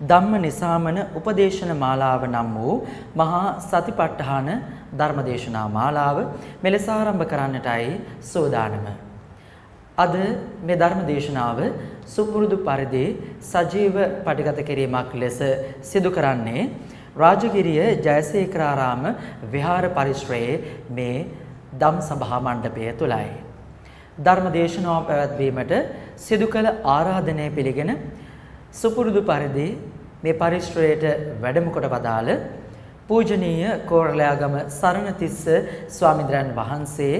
ධම්ම නිසාමන උපදේශන මාලාව නම් වූ මහා සතිපට්ඨාන ධර්මදේශනා මාලාව මෙලෙස ආරම්භ කරන්නටයි සෝදානම. අද මේ ධර්මදේශනාව සුපුරුදු පරිදි සජීව පටිගත කිරීමක් ලෙස සිදු කරන්නේ රාජගිරිය ජයසේකරාරාම විහාර පරිශ්‍රයේ මේ ධම් සභා මණ්ඩපය තුලයි. ධර්මදේශනාව පැවැත්වීමට සිදු කළ ආරාධනය පිළිගෙන සුපුරුදු පරිදි මේ පරිශ්‍රයට වැඩම කොට වදාළ පූජනීය කෝරළයාගම සරණතිස්ස ස්වාමීන් වහන්සේ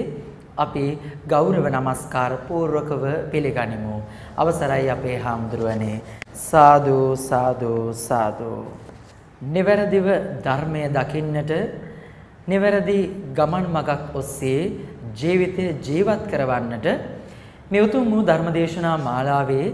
අපි ගෞරව නමස්කාර පූර්වකව පිළිගනිමු. අවසරයි අපේ හාමුදුරුවනේ. සාදු සාදු සාදු. නිවැරදිව ධර්මය දකින්නට නිවැරදි ගමන් මගක් ඔස්සේ ජීවිතය ජීවත් කරවන්නට මේ උතුම් වූ ධර්මදේශනා මාලාවේ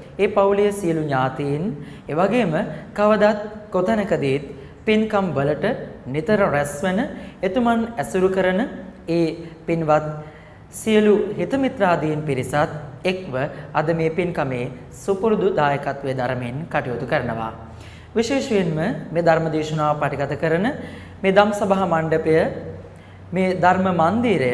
ඒ පවුලේ සියලු ඥාතීන් එවැගේම කවදත් කොතැනකදීත් පින්කම් වලට නිතර රැස්වන එතුමන් ඇසුරු කරන ඒ පින්වත් සියලු හිතමිත්‍රාදීන් පිරිසත් එක්ව අද මේ පින්කමේ සුපුරුදු දායකත්වයේ දරමින් කටයුතු කරනවා. විශේෂයෙන්ම මේ ධර්ම දේශනාව පටිගත කරන මේ ධම් සභා මණ්ඩපය මේ ධර්ම මන්දිරය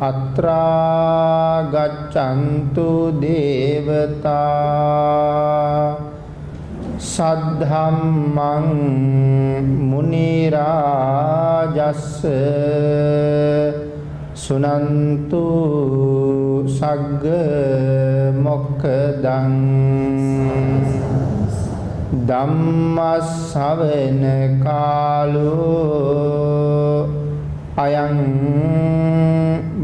අත්‍රා ගච්ඡන්තු දේවතා සද්ධම්මං මුනි රාජස්ස සුනන්තු සග්ග මොක්ඛදං ධම්මස්සවෙන කාලෝ අයං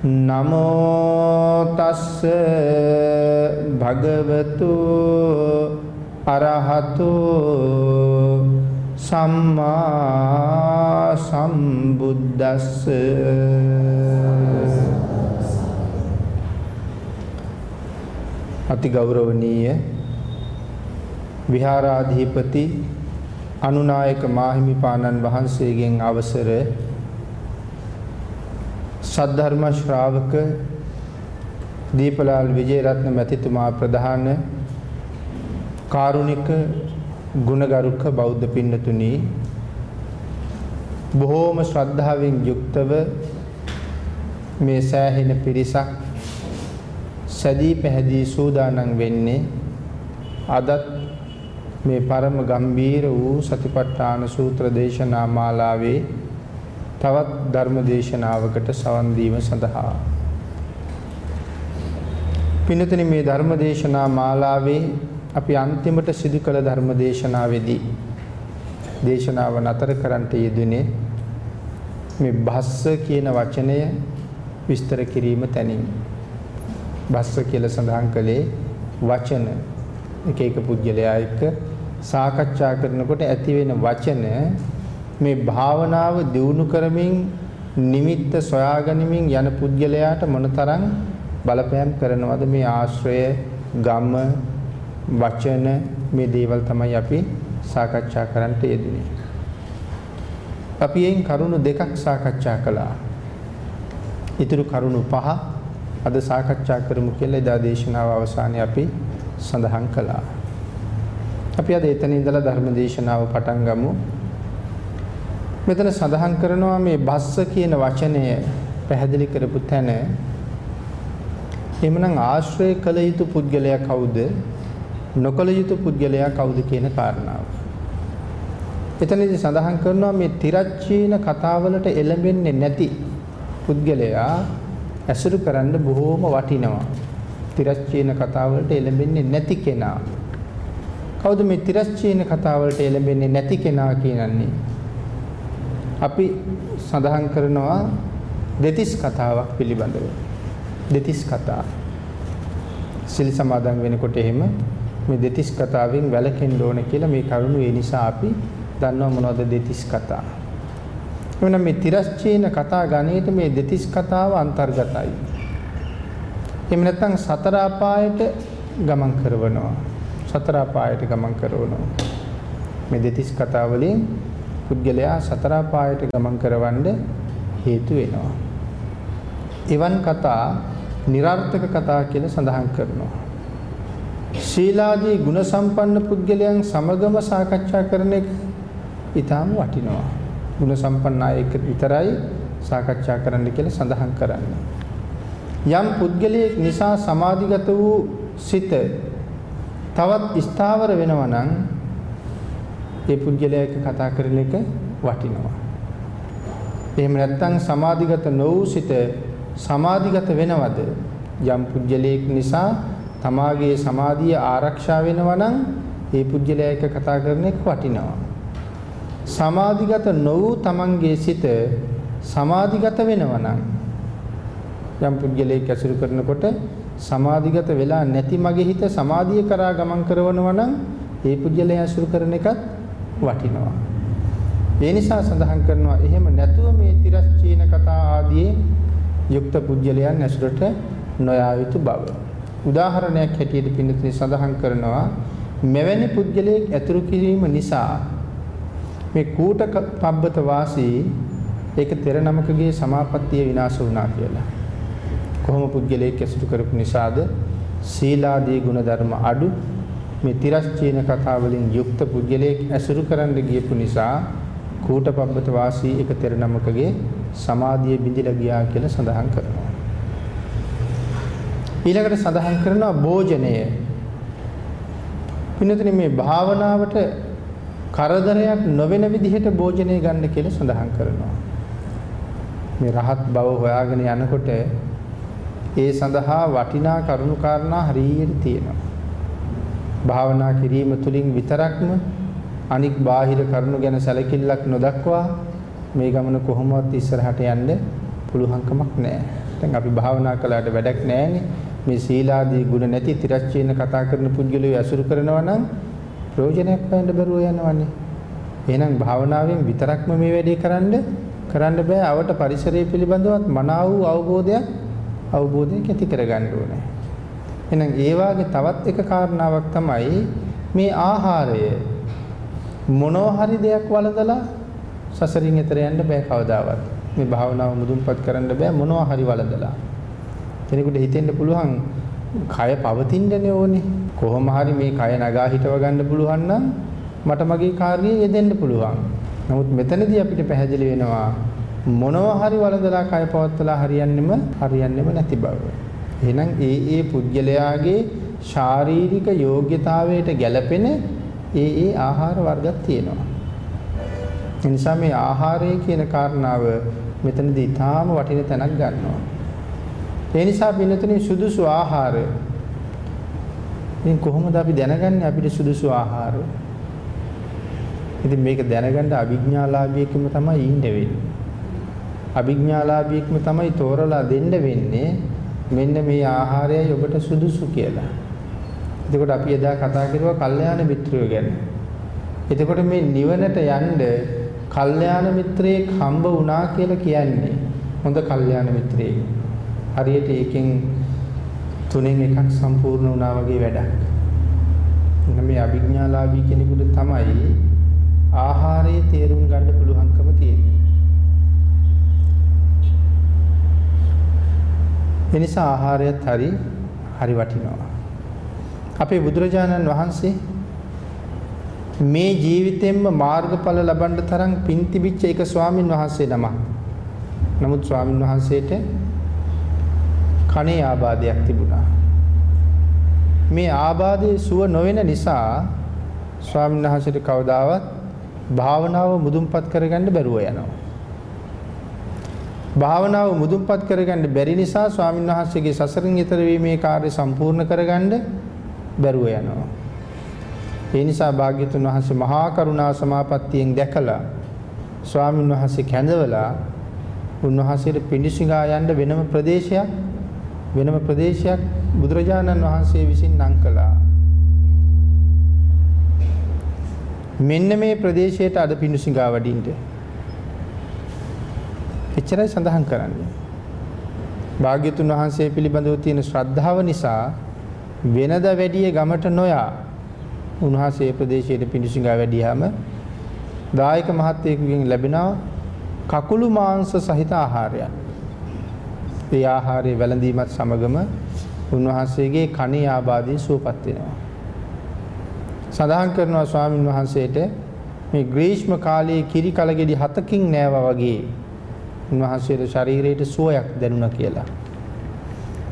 නමෝ තස්ස භගවතු අරහතු සම්මා සම්බුද්දස්ස අති ගෞරවනීය විහාරාධිපති අනුනායක මාහිමි පාණන් වහන්සේගෙන් අවසර සද්ධර්ම ශ්‍රාවක දීපලාල් විජේරත්න මැතිතුමා ප්‍රධාන කාරුණික ගුණගරුක බෞද්ධ පින්නතුනි බොහෝම ශ්‍රද්ධාවෙන් යුක්තව මේ සෑහෙන පිරිසක් සැදී පැහැදී සූදානම් වෙන්නේ අදත් මේ පරම ගම්බීර වූ සතිපට්ඨාන සූත්‍ර දේශනා මාලාවේ තවත් ධර්ම දේශනාවකට සවන් දීම සඳහා. පින්නතනි මේ ධර්ම දේශනා මාලාවේ අපි අන්තිමට සිදු කළ ධර්ම දේශනාවේදී දේශනාව නතර කරන්නට යෙදුනේ මේ භස්ස කියන වචනය විස්තර කිරීම තැනින්. භස්ස කියලා සඳහන් කළේ වචන. එක එක පුද්ගලයා එක්ක සාකච්ඡා කරනකොට ඇති වෙන වචන මේ භාවනාව දියුණු කරමින් නිමිත්ත සොයාගනිමින් යන පුද්ගලයාට මොනතරම් බලපෑම් කරනවද මේ ආශ්‍රය ගම වචන මේ දේවල් තමයි අපි සාකච්ඡා කරන්නට යෙදුනේ. අපි එයින් කරුණු දෙකක් සාකච්ඡා කළා. ඊතුරු කරුණු පහ අද සාකච්ඡා කරමු කියලා එදා දේශනාව අවසානයේ අපි සඳහන් කළා. අපි අද එතන ඉඳලා ධර්ම දේශනාව පටන් ගමු. මෙතන සඳහන් කරනවා මේ බස්ස කියන වචනය පැහැදිලි කරපු තැන එhmenan ආශ්‍රය කළ යුතු පුද්ගලයා කවුද නොකළ යුතු පුද්ගලයා කවුද කියන කාරණාව. එතනදී සඳහන් කරනවා මේ තිරච්චීන කතාවලට එළඹෙන්නේ නැති පුද්ගලයා ඇසුරු කරන්න බොහෝම වටිනවා. තිරච්චීන කතාවලට එළඹෙන්නේ නැති කෙනා. කවුද මේ තිරච්චීන කතාවලට එළඹෙන්නේ නැති කෙනා කියනන්නේ? අපි සඳහන් කරනවා දෙතිස් කතාවක් පිළිබඳව. දෙතිස් කතා. සිල් සමාදන් වෙනකොට එහෙම මේ දෙතිස් කතාවෙන් වැළකෙන්න ඕන කියලා මේ කරුණු ඒ නිසා අපි දන්නවා මොනවද දෙතිස් කතා. එවනම් මේ තිරස්චීන කතා ගණේට මේ දෙතිස් කතාව අන්තර්ගතයි. එහෙම නැත්නම් සතර අපායට ගමන් කරනවා. සතර අපායට ගමන් කරනවා. මේ දෙතිස් කතා වලින් පුද්ගලයා සතර අපායට ගමන් කරවන්න හේතු වෙනවා. එවන් කතා નિરර්ථක කතා කියලා සඳහන් කරනවා. ශීලාදී ගුණ සම්පන්න පුද්ගලයන් සමගම සාකච්ඡා කරන එක ඊටාම වටිනවා. ගුණ සම්පන්න අය එක්ක විතරයි සාකච්ඡා කරන්න කියලා සඳහන් කරන්නේ. යම් පුද්ගලයෙක් නිසා සමාධිගත වූ සිත තවත් ස්ථාවර වෙනවා නම් ඒ පුද්ගලයා එක්ක කතා කරන එක වටිනවා. එහෙම නැත්නම් සමාධිගත නොවූ සිත සමාධිගත වෙනවද? යම් පුද්ගලයෙක් නිසා තමාගේ සමාධිය ආරක්ෂා වෙනවා නම් ඒ පුද්ගලයා එක්ක කතා කරන එක වටිනවා. සමාධිගත නොවූ තමන්ගේ සිත සමාධිගත වෙනවා නම් යම් පුද්ගලයෙක් ඇසුරු කරනකොට සමාධිගත වෙලා නැති මගේ හිත සමාධිය කරා ගමන් කරනවා නම් ඒ පුද්ගලයා ඇසුරු කරන එකත් වටිනවා. ඒ නිසා සඳහන් කරනවා එහෙම නැතුව මේ තිරස්චීන කතා ආදී යුක්ත පුජ්‍යලයන් ඇසුරට නොයා යුතු බව. උදාහරණයක් හැටියට පින්නතුනි සඳහන් කරනවා මෙවැනි පුජ්‍යලයක් ඇතුළු කිරීම නිසා මේ කූට පබ්බත වාසී ඒක තෙර නමකගේ සමාපත්තිය විනාශ වුණා කියලා. කොහොම පුජ්‍යලයක් ඇසුරු කරපු නිසාද සීලාදී ගුණධර්ම අඩු මේ තිරස්චීන කතා වලින් යුක්ත පුජ්‍යලයක් ඇසුරු කරන්න ගියපු නිසා කූටපබ්බත වාසී එක තෙර නමකගේ සමාධිය බිඳිලා ගියා කියලා සඳහන් කරනවා. ඊළඟට සඳහන් කරනවා භෝජනය. පින්නතනේ මේ භාවනාවට කරදරයක් නොවන විදිහට භෝජනය ගන්න කියලා සඳහන් කරනවා. මේ රහත් බව හොයාගෙන යනකොට ඒ සඳහා වටිනා කරුණු කාරණා හරියට තියෙනවා. භාවනා කිරීම තුළින් විතරක්ම අනික් බාහිර කරුණු ගැන සැලකිල්ලක් නොදක්වා මේ ගමන කොහොමවත් ඉස්සරහට යන්න පුළුවන්කමක් නැහැ. දැන් අපි භාවනා කළාට වැඩක් නැහැනේ. මේ සීලාදී ගුණ නැති තිරච්චේන කතා කරන පුද්ගලයෝ ඇසුරු කරනවා නම් ප්‍රයෝජනයක් හොයන්න බැරුව යනවනේ. එහෙනම් භාවනාවෙන් විතරක්ම මේ වැඩේ කරන්න කරන්න බෑ. අවට පරිසරය පිළිබඳවත් මනාව වූ අවබෝධයක් අවබෝධයක් ඇති කරගන්න ඕනේ. එහෙනම් ඒ වාගේ තවත් එක කාරණාවක් තමයි මේ ආහාරය මොනවා හරි දෙයක් වළඳලා සසරින් එතර යන්න බෑ කවදාවත්. මේ භාවනාව මුදුන්පත් කරන්න බෑ මොනවා හරි වළඳලා. කෙනෙකුට හිතෙන්න පුළුවන් කය පවතින්නනේ ඕනේ. කොහොම හරි මේ කය නගා හිටව ගන්න පුළුවන් නම් මට මගේ කාර්යය යෙදෙන්න පුළුවන්. නමුත් මෙතනදී අපිට පැහැදිලි වෙනවා මොනවා හරි වළඳලා කය පවත්වලා හරියන්නෙම හරියන්නෙම නැති බව. එහෙනම් ඒ ඒ පුද්ගලයාගේ ශාරීරික යෝග්‍යතාවයට ගැළපෙන ඒ ඒ ආහාර වර්ගක් තියෙනවා. ඒ නිසා මේ ආහාරය කියන කාරණාව මෙතනදී ඊටාම වටින තැනක් ගන්නවා. ඒ නිසා පින්නතුනේ සුදුසු ආහාර ඉතින් කොහොමද අපි දැනගන්නේ අපිට සුදුසු ආහාර? ඉතින් මේක දැනගන්න අභිඥාලාභියෙක්ම තමයි ඉන්න වෙන්නේ. අභිඥාලාභියෙක්ම තමයි තෝරලා දෙන්න වෙන්නේ මෙන්න මේ ආහාරයයි ඔබට සුදුසු කියලා. එතකොට අපි එදා කතා කරුවා කල්යාණ මිත්‍රයෝ ගැන. එතකොට මේ නිවනට යන්න කල්යාණ මිත්‍රයෙක් හම්බ වුණා කියලා කියන්නේ හොඳ කල්යාණ මිත්‍රයෙක්. හරියට ඒකෙන් තුනෙන් එකක් සම්පූර්ණ වුණා වගේ වැඩක්. මේ අභිඥාලාභී කෙනෙකුට තමයි ආහාරයේ තේරුම් ගන්න පුළුවන්කම තියෙන්නේ. එනිසා ආහාරයත් හරි හරි වටිනවා. අපේ බුදුරජාණන් වහන්සේ මේ ජීවිතෙන්ම මාර්ගඵල ලබන්න තරම් පින් තිබිච්ච එක ස්වාමින් වහන්සේ නමක්. නමුත් ස්වාමින් වහන්සේට කනේ ආබාධයක් තිබුණා. මේ ආබාධයේ සුව නොවන නිසා ස්වාමීන් වහන්සේට කවදාවත් භාවනාව මුදුන්පත් කරගන්න බැරුව යනවා. භාවනාව මුදුන්පත් කරගන්න බැරි නිසා ස්වාමීන් වහන්සේගේ සසරින් ඈතර වීමේ කාර්ය සම්පූර්ණ කරගන්න බැරුව යනවා. ඒ නිසා භාග්‍යතුන් වහන්සේ මහා කරුණා සමාපත්තියෙන් දැකලා ස්වාමීන් වහන්සේ කැඳවලා උන්වහන්සේට පිඬුසිඟා යන්න වෙනම ප්‍රදේශයක් වෙනම ප්‍රදේශයක් බුදුරජාණන් වහන්සේ විසින් නම් කළා. මෙන්න මේ ප්‍රදේශයට අද පිඬුසිඟා වඩින්න. එච්චරයි සඳහන් කරන්නේ. භාග්‍යතුන් වහන්සේ පිළිබඳව තියෙන ශ්‍රද්ධාව නිසා වෙනද වැඩිය ගමට නොයා උන්වහන්සේ ප්‍රදේශයේ පිඬුසිඟා වැඩියාම දායක මහත්තයෙකුගෙන් ලැබෙන කකුළු මාංශ සහිත ආහාරයක්. ඒ ආහාරය වැළඳීමත් සමගම උන්වහන්සේගේ කණේ ආබාධය සුවපත් වෙනවා. සඳහන් කරනවා ස්වාමින් වහන්සේට මේ ග්‍රීෂ්ම කාලයේ කිරි කලගෙඩි හතකින් නෑවා වගේ උන්වහන්සේගේ ශරීරයට සුවයක් දැනුණා කියලා.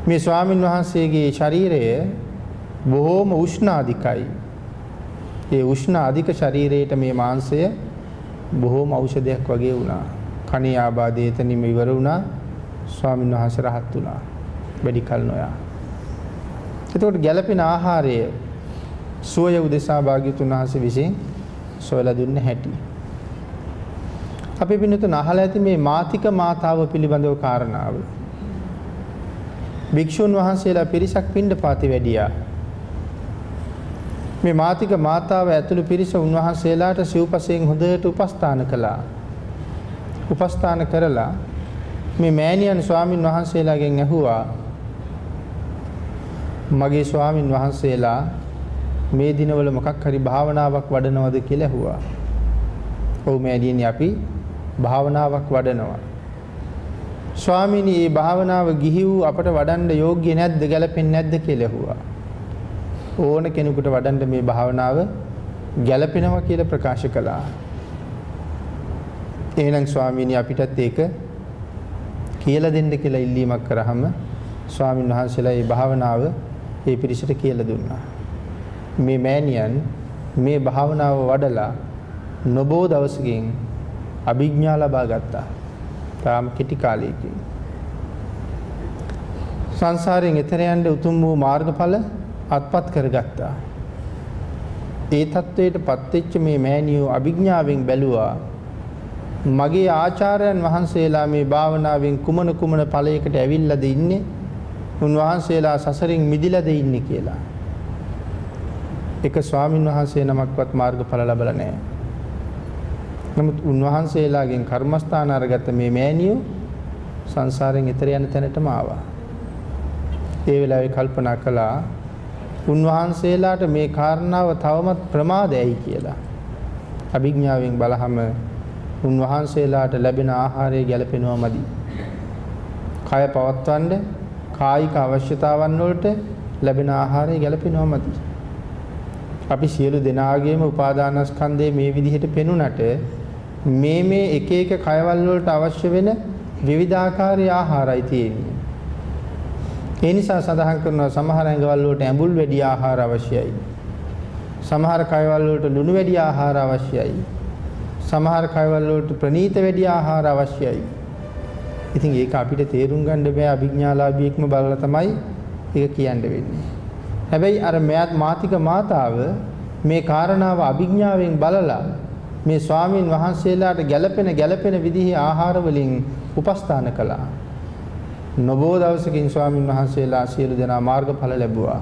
මේ ස්වාමින් වහන්සේගේ ශරීරය බොහෝම උෂ්ණාධිකයි. ඒ උෂ්ණ අධික ශරීරයට මේ මාංශය බොහෝම ඖෂධයක් වගේ වුණා. කණේ ආබාධය එතනින්ම ඉවර වුණා. ස්වාමීන් වහන්සේ රහත් වුණා. වැඩි කල නොයා. එතකොට ගැළපෙන ආහාරය සෝය උදෙසා භාග්‍යතුන් වහන්සේ විසින් සොයලා දුන්න හැටි. අපි පින්නතුන් අහලා ඇති මේ මාතික මාතාව පිළිබඳව කාරණාව. භික්ෂුන් වහන්සේලා පිරිසක් පින්ඩපාතේ වැඩියා. මේ මාතික මාතාව ඇතුළු පිරිස උන්වහන්සේලාට සිව්පසයෙන් හොඳට උපස්ථාන කළා. උපස්ථාන කරලා මේ මෑණියන් ස්වාමින් වහන්සේලාගෙන් ඇහුවා මගේ ස්වාමින් වහන්සේලා මේ දිනවල මොකක් හරි භාවනාවක් වඩනවද කියලා ඇහුවා. ඔව් මෑණියනි අපි භාවනාවක් වඩනවා. ස්වාමීනි මේ භාවනාව ගිහි වූ අපට වඩන්න යෝග්‍ය නැද්ද ගැලපෙන්නේ නැද්ද කියලා ඇහුවා. ඕන කෙනෙකුට වඩන්න මේ භාවනාව ගැලපෙනවා කියලා ප්‍රකාශ කළා. එහෙනම් ස්වාමීනි අපිටත් ඒක කියලා දෙන්න කියලා ඉල්ලීමක් කරාම ස්වාමීන් වහන්සේලා මේ භාවනාව ඒ පිරිසට කියලා දුන්නා. මේ මෑණියන් මේ භාවනාව වඩලා නොබෝ දවසකින් අභිඥා ලබා ගත්තා. තාම කෙටි කාලයකින්. සංසාරයෙන් එතර යන්න උතුම් වූ මාර්ගඵල අත්පත් කරගත්තා. ඒ தത്വයට පත්වෙච්ච මේ මෑණියෝ අභිඥාවෙන් බැලුවා මගේ ආචාර්යයන් වහන්සේලා මේ භාවනාවෙන් කුමන කුමන ඵලයකට ඇවිල්ලාද ඉන්නේ? උන්වහන්සේලා සසරින් මිදිලාද ඉන්නේ කියලා. එක ස්වාමින් වහන්සේ නමක්වත් මාර්ගඵල ලැබලා නැහැ. නමුත් උන්වහන්සේලාගෙන් කර්මස්ථාන අරගත්ත මේ මෑණියෝ සංසාරයෙන් එතර යන තැනටම ආවා. ඒ වෙලාවේ කල්පනා කළා උන්වහන්සේලාට මේ කාරණාව තවමත් ප්‍රමාදයයි කියලා. අභිඥාවෙන් බලහම උන්වහන්සේලාට ලැබෙන ආහාරය ගැලපෙනවා මදි. කය පවත්වන්න කායික අවශ්‍යතාවන් වලට ලැබෙන ආහාරය ගැලපෙනවා මදි. අපි සියලු දෙනාගේම උපාදානස්කන්ධය මේ විදිහට පෙනුනට මේ මේ එක එක කයවල වලට අවශ්‍ය වෙන විවිධාකාරී ආහාරයි තියෙන්නේ. ඒ නිසා සඳහන් කරනවා සමහර ඇඟවල වලට ඇඹුල් වැඩි ආහාර අවශ්‍යයි. සමහර කයවල වලට ලුණු වැඩි ආහාර අවශ්‍යයි. සමහර කයවල වලට ප්‍රනීත වැඩි ආහාර අවශ්‍යයි. ඉතින් ඒක අපිට තේරුම් ගන්න බෑ අභිඥාලාභියෙක්ම බලලා තමයි ඒක කියන්න වෙන්නේ. හැබැයි අර මෙයාත් මාතික මාතාව මේ කාරණාව අභිඥාවෙන් බලලා මේ ස්වාමින් වහන්සේලාට ගැළපෙන ගැළපෙන විදිහේ ආහාර වලින් උපස්ථාන කළා. නොබෝ දවසකින් ස්වාමින් වහන්සේලා සියලු දෙනා මාර්ගඵල ලැබුවා.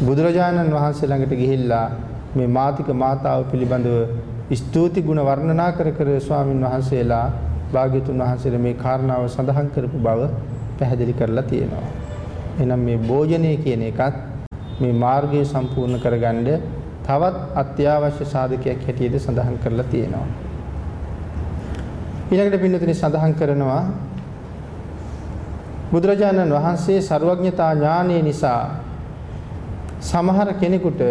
බුදුරජාණන් වහන්සේ ළඟට ගිහිල්ලා මේ මාතික මාතාව පිළිබඳව ස්තුති ගුණ වර්ණනා කර කර ස්වාමින් වහන්සේලා භාග්‍යතුන් වහන්සේලා මේ කාරණාව සඳහන් කරපු බව පැහැදිලි කරලා තියෙනවා. එහෙනම් මේ භෝජනය කියන එකත් මේ මාර්ගය සම්පූර්ණ කරගන්න තවත් අත්‍යවශ්‍ය සාධකයක් හැටියට සඳහන් කරලා තියෙනවා. ඊළඟට පින්නතුනි සඳහන් කරනවා බුදුරජාණන් වහන්සේ ਸਰවඥතා ඥානය නිසා සමහර කෙනෙකුට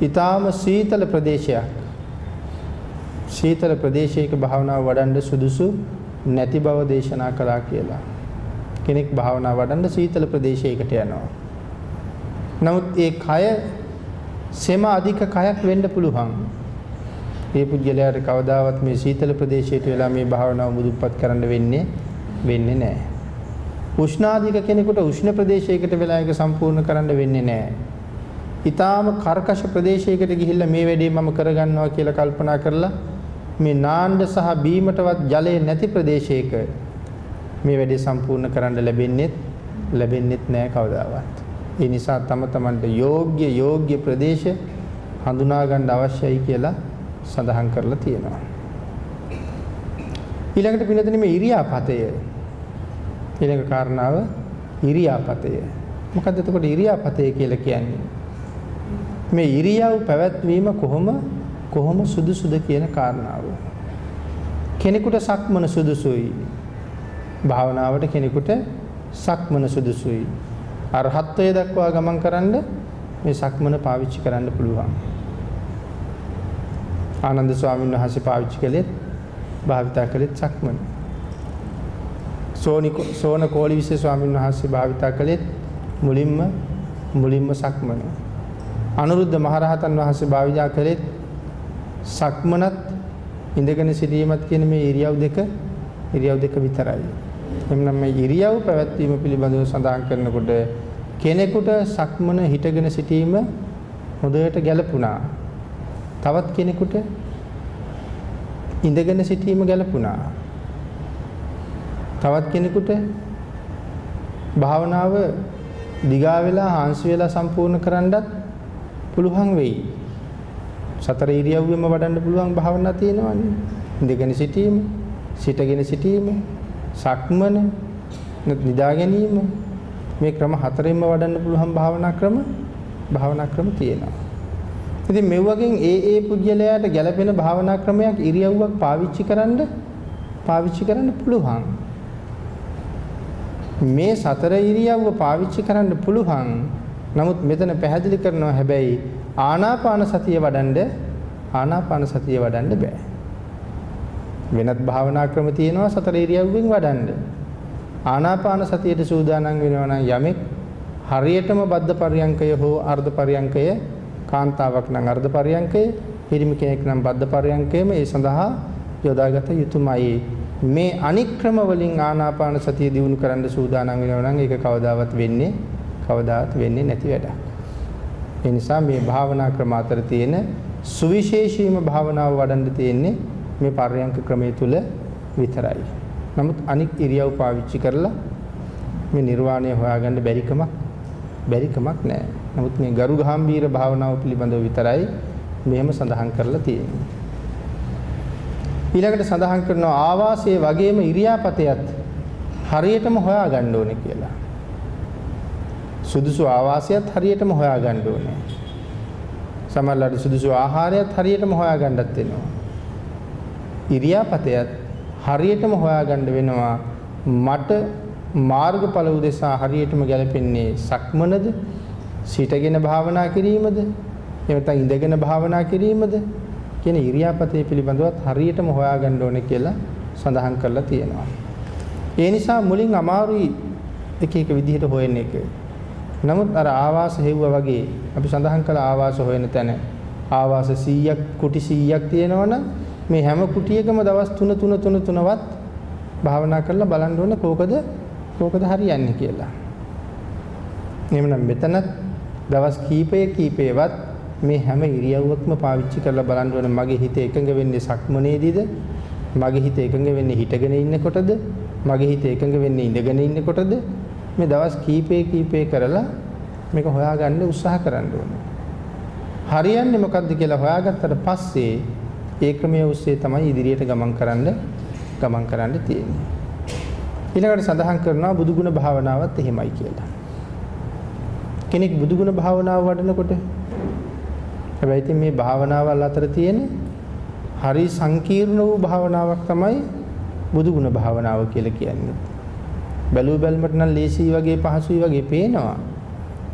ඊටාම සීතල ප්‍රදේශයක් සීතල ප්‍රදේශයක භාවනාව වඩන්න සුදුසු නැති බව දේශනා කළා කියලා. කෙනෙක් භාවනා වඩන්න සීතල ප්‍රදේශයකට යනවා. නමුත් ඒ කය සෙම අධික කයක් වෙන්න පුළුවන්. ඒ පුද්ගලයාට කවදාවත් මේ සීතල ප්‍රදේශයට වෙලා මේ භාවනාව මුදුපත් කරන්න වෙන්නේ වෙන්නේ නැහැ. උෂ්ණාධික කෙනෙකුට උෂ්ණ ප්‍රදේශයකට වෙලා ඒක සම්පූර්ණ කරන්න වෙන්නේ නැහැ. ඊටාම කර්කශ ප්‍රදේශයකට ගිහිල්ලා මේ වැඩේ මම කරගන්නවා කියලා කල්පනා කරලා මේ නාණ්ඩ සහ බීමටවත් ජලය නැති ප්‍රදේශයක මේ වැඩේ සම්පූර්ණ කරන්න ලැබෙන්නේ ලැබෙන්නේ නැහැ කවදාවත්. ඒ නිසා තම තමන්ට යෝග්‍ය යෝග්‍ය ප්‍රදේශ හඳුනා ගන්න අවශ්‍යයි කියලා සඳහන් කරලා තියෙනවා. ඊළඟට පිළිදෙන මේ ඉරියාපතය. ඊළඟ කාරණාව ඉරියාපතය. මොකද්ද එතකොට ඉරියාපතය කියලා කියන්නේ? මේ ඉරියව් පැවැත්වීම කොහොම කොහොම සුදුසුද කියන කාරණාව. කෙනෙකුට සක්මන සුදුසුයි. භාවනාවට කෙනෙකුට සක්මන සුදුසුයි. අරහත්ත්වයට දක්වා ගමන් කරන්න මේ සක්මන පාවිච්චි කරන්න පුළුවන්. ආනන්ද ස්වාමීන් වහන්සේ පාවිච්චි කළෙත් භාවිතා කළෙත් සක්මන. සෝනි සෝන කෝලිවිසේ ස්වාමීන් වහන්සේ භාවිතා කළෙත් මුලින්ම මුලින්ම සක්මන. අනුරුද්ධ මහරහතන් වහන්සේ භාවිතා කළෙත් සක්මනත් ඉඳගෙන සිටීමත් කියන මේ ඉරියව් දෙක ඉරියව් දෙක විතරයි. එම්නම් මේ ඉරියව් පැවැත්වීම පිළිබඳව සඳහන් කරනකොට කෙනෙකුට සක්මන හිටගෙන සිටීම හොඳට ගැලපුණා. තවත් කෙනෙකුට ඉඳගෙන සිටීම ගැලපුණා. තවත් කෙනෙකුට භාවනාව දිගා වෙලා හාන්සි වෙලා සම්පූර්ණ කරන්නත් පුළුවන් වෙයි. සතර ඉරියව්වෙම වඩන්න පුළුවන් භාවනා තියෙනවනේ. ඉඳගෙන සිටීම, සිටගෙන සිටීම, සක්මන, නිදා ගැනීම මේ ක්‍රම හතරෙන්ම වඩන්න පුළුවන් භාවනා ක්‍රම භාවනා ක්‍රම තියෙනවා. ඉතින් මේ වගේ ඒ ඒ පුජ්‍යලයාට ගැළපෙන භාවනා ක්‍රමයක් ඉරියව්වක් පාවිච්චි කරන්න පාවිච්චි කරන්න පුළුවන්. මේ සතර ඉරියව්ව පාවිච්චි කරන්න පුළුවන්. නමුත් මෙතන පැහැදිලි කරනවා හැබැයි ආනාපාන සතිය වඩන්ඩ ආනාපාන සතිය වඩන්න බෑ. වෙනත් භාවනා ක්‍රම තියෙනවා සතර ඉරියව්වෙන් වඩන්න. ආනාපාන සතියට සූදානම් වෙනවා නම් යමෙක් හරියටම බද්ධ පරියංකය හෝ අර්ධ පරියංකය කාන්තාවක් නම් අර්ධ පරියංකය පිරිමි කෙනෙක් නම් බද්ධ පරියංකයම ඒ සඳහා යොදාගත යුතුමයි. මේ අනික් ක්‍රම වලින් ආනාපාන සතිය දිනු කරන්න සූදානම් වෙනවා නම් ඒක කවදාවත් වෙන්නේ කවදාවත් වෙන්නේ නැති වැඩක්. ඒ නිසා මේ භාවනා ක්‍රම අතර තියෙන සුවිශේෂීම භාවනාව වඩන්න තියෙන්නේ මේ පර්යංක ක්‍රමය තුල විතරයි. නමුත් අනික් ඉරියව් පාවිච්චි කරලා මේ නිර්වාණය හොයාගන්න බැරිකමක් බැරිකමක් නැහැ. නමුත් මේ ගරු ගාම්භීර භාවනාව පිළිබඳව විතරයි මෙහෙම සඳහන් කරලා තියෙන්නේ. ඊළඟට සඳහන් කරනවා ආවාසයේ වගේම ඉරියාපතයත් හරියටම හොයාගන්න ඕනේ කියලා. සුදුසු ආවාසයත් හරියටම හොයාගන්න ඕනේ. සමහරවිට සුදුසු ආහාරයත් හරියටම හොයාගන්නත් වෙනවා. ඉරියාපතයත් හරියටම හොයාගන්න වෙනවා. මට මාර්ගඵල උදෙසා හරියටම ගැලපෙන්නේ සක්මනද? සිටගෙන භාවනා කිරීමද? එහෙම නැත්නම් ඉඳගෙන භාවනා කිරීමද? කියන ඉරියාපතේ පිළිබඳවත් හරියටම හොයාගන්න ඕනේ කියලා සඳහන් කරලා තියෙනවා. ඒ නිසා මුලින් අමාරුයි එක එක විදිහට හොයන එක. නමුත් අර ආවාස හෙව්වා වගේ අපි සඳහන් කළ ආවාස හොයන තැන ආවාස 100ක් කුටි 100ක් තියෙනවනම් මේ හැම කුටියකම දවස් 3 3 3 3වත් භාවනා කරලා බලන්න ඕනේ කෝකද කෝකද හරියන්නේ කියලා. එහෙමනම් මෙතනත් දවස් කීපය කීපයවත් මේ හැම ඉරියව්වක්ම පාවිච්චි කරලා බලන්න ඕනේ මගේ හිත එකඟ වෙන්නේ සක්මනේදීද මගේ හිත එකඟ වෙන්නේ හිටගෙන ඉන්නකොටද මගේ හිත එකඟ වෙන්නේ ඉඳගෙන ඉන්නකොටද මේ දවස් කීපේ කීපේ කරලා මේක හොයාගන්න උත්සාහ කරන්න ඕනේ. හරියන්නේ මොකද්ද කියලා හොයාගත්තට පස්සේ ඒ ක්‍රමයේ ඔස්සේ තමයි ඉදිරියට ගමන් කරන්න ගමන් කරන්න තියෙන්නේ. ඊළඟට සඳහන් කරනවා බුදුගුණ භාවනාවත් එහෙමයි කියලා. කෙනෙක් බුදුගුණ භාවනාව වඩනකොට හැබැයි ඉතින් මේ භාවනාවල් අතර තියෙන හරි සංකීර්ණ වූ භාවනාවක් තමයි බුදුගුණ භාවනාව කියලා කියන්නේ. බැලුව බැලමට නම් ලේසි වගේ පහසුයි වගේ පේනවා.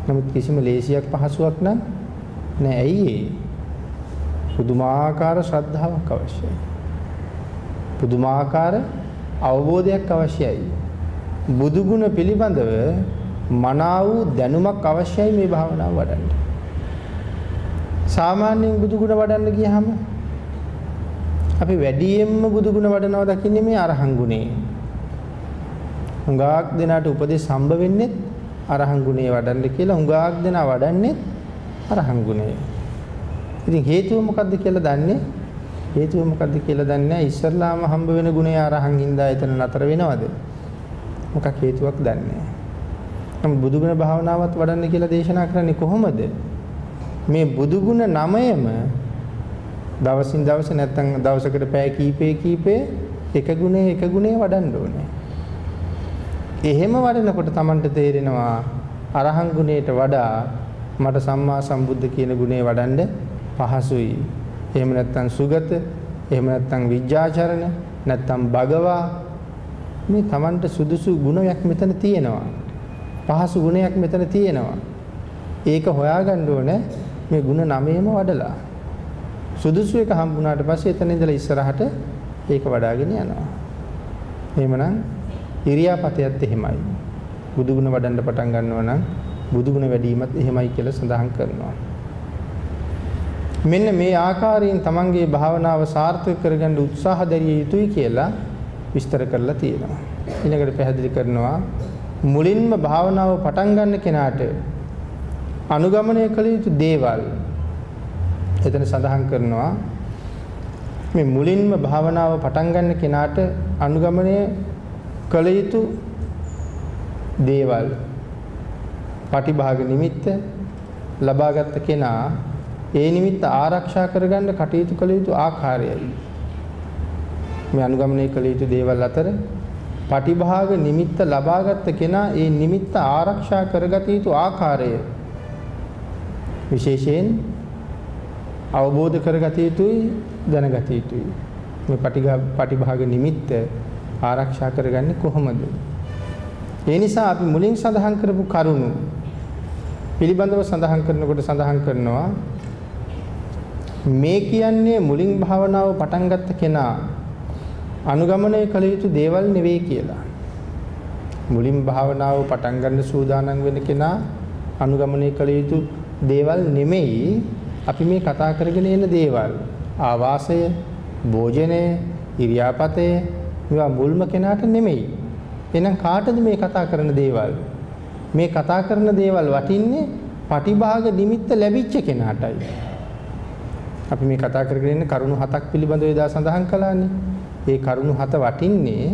නමුත් කිසිම ලේසියක් පහසුවක් නම් නෑ ඇයි ඒ? පුදුමාකාර ශ්‍රද්ධාවක් අවශ්‍යයි. පුදුමාකාර අවබෝධයක් අවශ්‍යයි. බුදුගුණ පිළිබඳව මනා වූ දැනුමක් අවශ්‍යයි මේ භාවනාව වඩන්න. සාමාන්‍යයෙන් බුදුගුණ වඩන්න ගියාම අපි වැඩියෙන්ම බුදුගුණ වඩනවා දකින්නේ මේ අරහන් ගුණේ. හුඟක් දෙනාට උපදෙස් හම්බ වෙන්නේ අරහන් ගුණේ වඩන්න කියලා හුඟක් දෙනා වඩන්නේ අරහන් ගුණේ. ඉතින් හේතුව මොකද්ද කියලා දන්නේ? හේතුව මොකද්ද කියලා දන්නේ නැහැ. ඉස්සල්ලාම හම්බ වෙන ගුණය අරහන් හින්දා එතන නතර වෙනවද? මොකක් හේතුවක් දන්නේ නැහැ. නම් බුදුගුණ භාවනාවත් වඩන්න කියලා දේශනා කරන්නේ කොහොමද? මේ බුදුගුණ නමයම දවසින් දවස නැත්තම් දවසකට පැය කීපේ කීපේ එක ගුණේ එක ගුණේ වඩන්න ඕනේ. එහෙම වඩනකොට Tamanට තේරෙනවා අරහන් ගුණයට වඩා මට සම්මා සම්බුද්ධ කියන ගුණේ වඩන්න පහසුයි. එහෙම නැත්තම් සුගත, එහෙම නැත්තම් විජ්ජාචරණ, නැත්තම් භගවා මේ Tamanට සුදුසු ගුණයක් මෙතන තියෙනවා. පහසු ගුණයක් මෙතන තියෙනවා. ඒක හොයාගන්න ඕනේ මේ ගුණ නමේම වඩලා. සුදුසු එක හම්බුණාට පස්සේ එතන ඉඳලා ඉස්සරහට ඒක වඩ아가ගෙන යනවා. එහෙමනම් ඉරියාපතයත් එහෙමයි. බුදුගුණ වඩන්න පටන් ගන්නවා නම් බුදුගුණ වැඩිමත් එහෙමයි කියලා සඳහන් කරනවා. මෙන්න මේ ආකාරයෙන් තමන්ගේ භාවනාව සාර්ථක කරගන්න උත්සාහ දැරිය යුතුයි කියලා විස්තර කරලා තියෙනවා. ඊළඟට පැහැදිලි කරනවා මුලින්ම භාවනාව පටන් ගන්න කෙනාට අනුගමනය කළ යුතු දේවල් එතන සඳහන් කරනවා මේ මුලින්ම භාවනාව පටන් ගන්න කෙනාට අනුගමනය කළ යුතු දේවල් පටිභාග නිමිත්ත ලබාගත් කෙනා ඒ නිමිත්ත ආරක්ෂා කරගන්න කටයුතු කළ යුතු ආකාරයයි. මේ අනුගමනය කළ යුතු දේවල් අතර පටිභාග නිමිත්ත ලබාගත් කෙනා ඒ නිමිත්ත ආරක්ෂා කරගත යුතු ආකාරය. විශේෂයෙන් අවබෝධ කරගත යුතුයි දැනගත යුතුයි. මේ පටිභාග නිමිත්ත ආරක්ෂා කරගන්නේ කොහොමද? ඒ නිසා අපි මුලින් සඳහන් කරපු කරුණු පිළිබඳව සඳහන් කරනකොට සඳහන් කරනවා මේ කියන්නේ මුලින් භාවනාව පටන් ගත්ත කෙනා අනුගමනය කළ යුතු දේවල් නෙවෙයි කියලා. මුලින් භාවනාව පටන් ගන්න සූදානම් වෙන කෙනා අනුගමනය කළ යුතු දේවල් නෙමෙයි අපි මේ කතා කරගෙන යන දේවල්. ආවාසය, භෝජනය, ඉරියාපතය මේවා මුල්ම කෙනාට නෙමෙයි. එහෙනම් කාටද මේ කතා කරන දේවල්? මේ කතා කරන දේවල් වටින්නේ පටිභාග නිමිත්ත ලැබිච්ච කෙනාටයි. අපි මේ කතා කරගෙන ඉන්න කරුණු හතක් පිළිබඳව එදා සඳහන් කළානේ. ඒ කරුණු හත වටින්නේ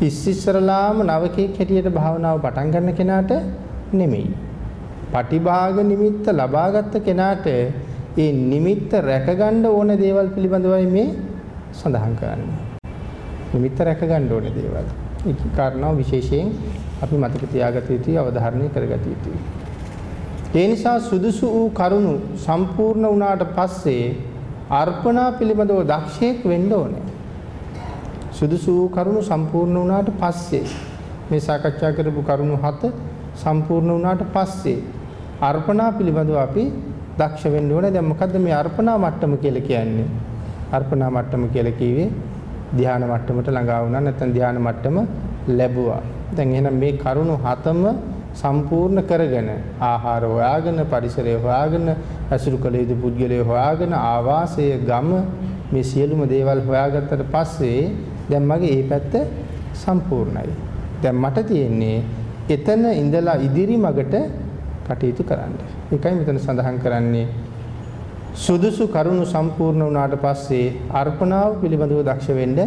ඉස්සිස්සරලාම නවකෙක් හැටියට භාවනාව පටන් ගන්න කෙනාට නෙමෙයි. පටිභාග නිමිත්ත ලබාගත් කෙනාට ඒ නිමිත්ත රැකගන්න ඕන දේවල් පිළිබඳවයි මේ සඳහන් කරන්නේ. නිමිත්ත රැකගන්න ඕන දේවල්. ඒක කාරණාව විශේෂයෙන් අපි මතක තියාගත යුතුයි අවධාරණය කරගත යුතුයි. ඒ නිසා සුදුසු වූ කරුණු සම්පූර්ණ වුණාට පස්සේ අර්පණා පිළිබඳව දක්ෂයෙක් වෙන්න ඕනේ. සුදුසු වූ කරුණු සම්පූර්ණ වුණාට පස්සේ මේ සාකච්ඡා කරපු කරුණු හත සම්පූර්ණ වුණාට පස්සේ අර්පණා පිළිබඳව අපි දක්ෂ වෙන්න ඕනේ. දැන් මොකද්ද මේ අර්පණා මට්ටම කියලා කියන්නේ? අර්පණා මට්ටම කියලා කිව්වේ ධ්‍යාන මට්ටමට ළඟා වුණා නැත්නම් ධ්‍යාන මට්ටම ලැබුවා. දැන් එහෙනම් මේ කරුණු හතම සම්පූර්ණ කරගෙන ආහාර හොයාගෙන පරිසරය හොයාගෙන ඇසුරු කළ යුතු පුද්ගලයෝ හොයාගෙන ආවාසය ගම මේ සියලුම දේවල් හොයාගත්තට පස්සේ දැන් මගේ මේ පැත්ත සම්පූර්ණයි. දැන් මට තියෙන්නේ එතන ඉඳලා ඉදිරි මගට කටයුතු කරන්න. ඒකයි මෙතන සඳහන් කරන්නේ සුදුසු කරුණු සම්පූර්ණ වුණාට පස්සේ අර්පණාව පිළිබඳව දක්ෂ වෙන්න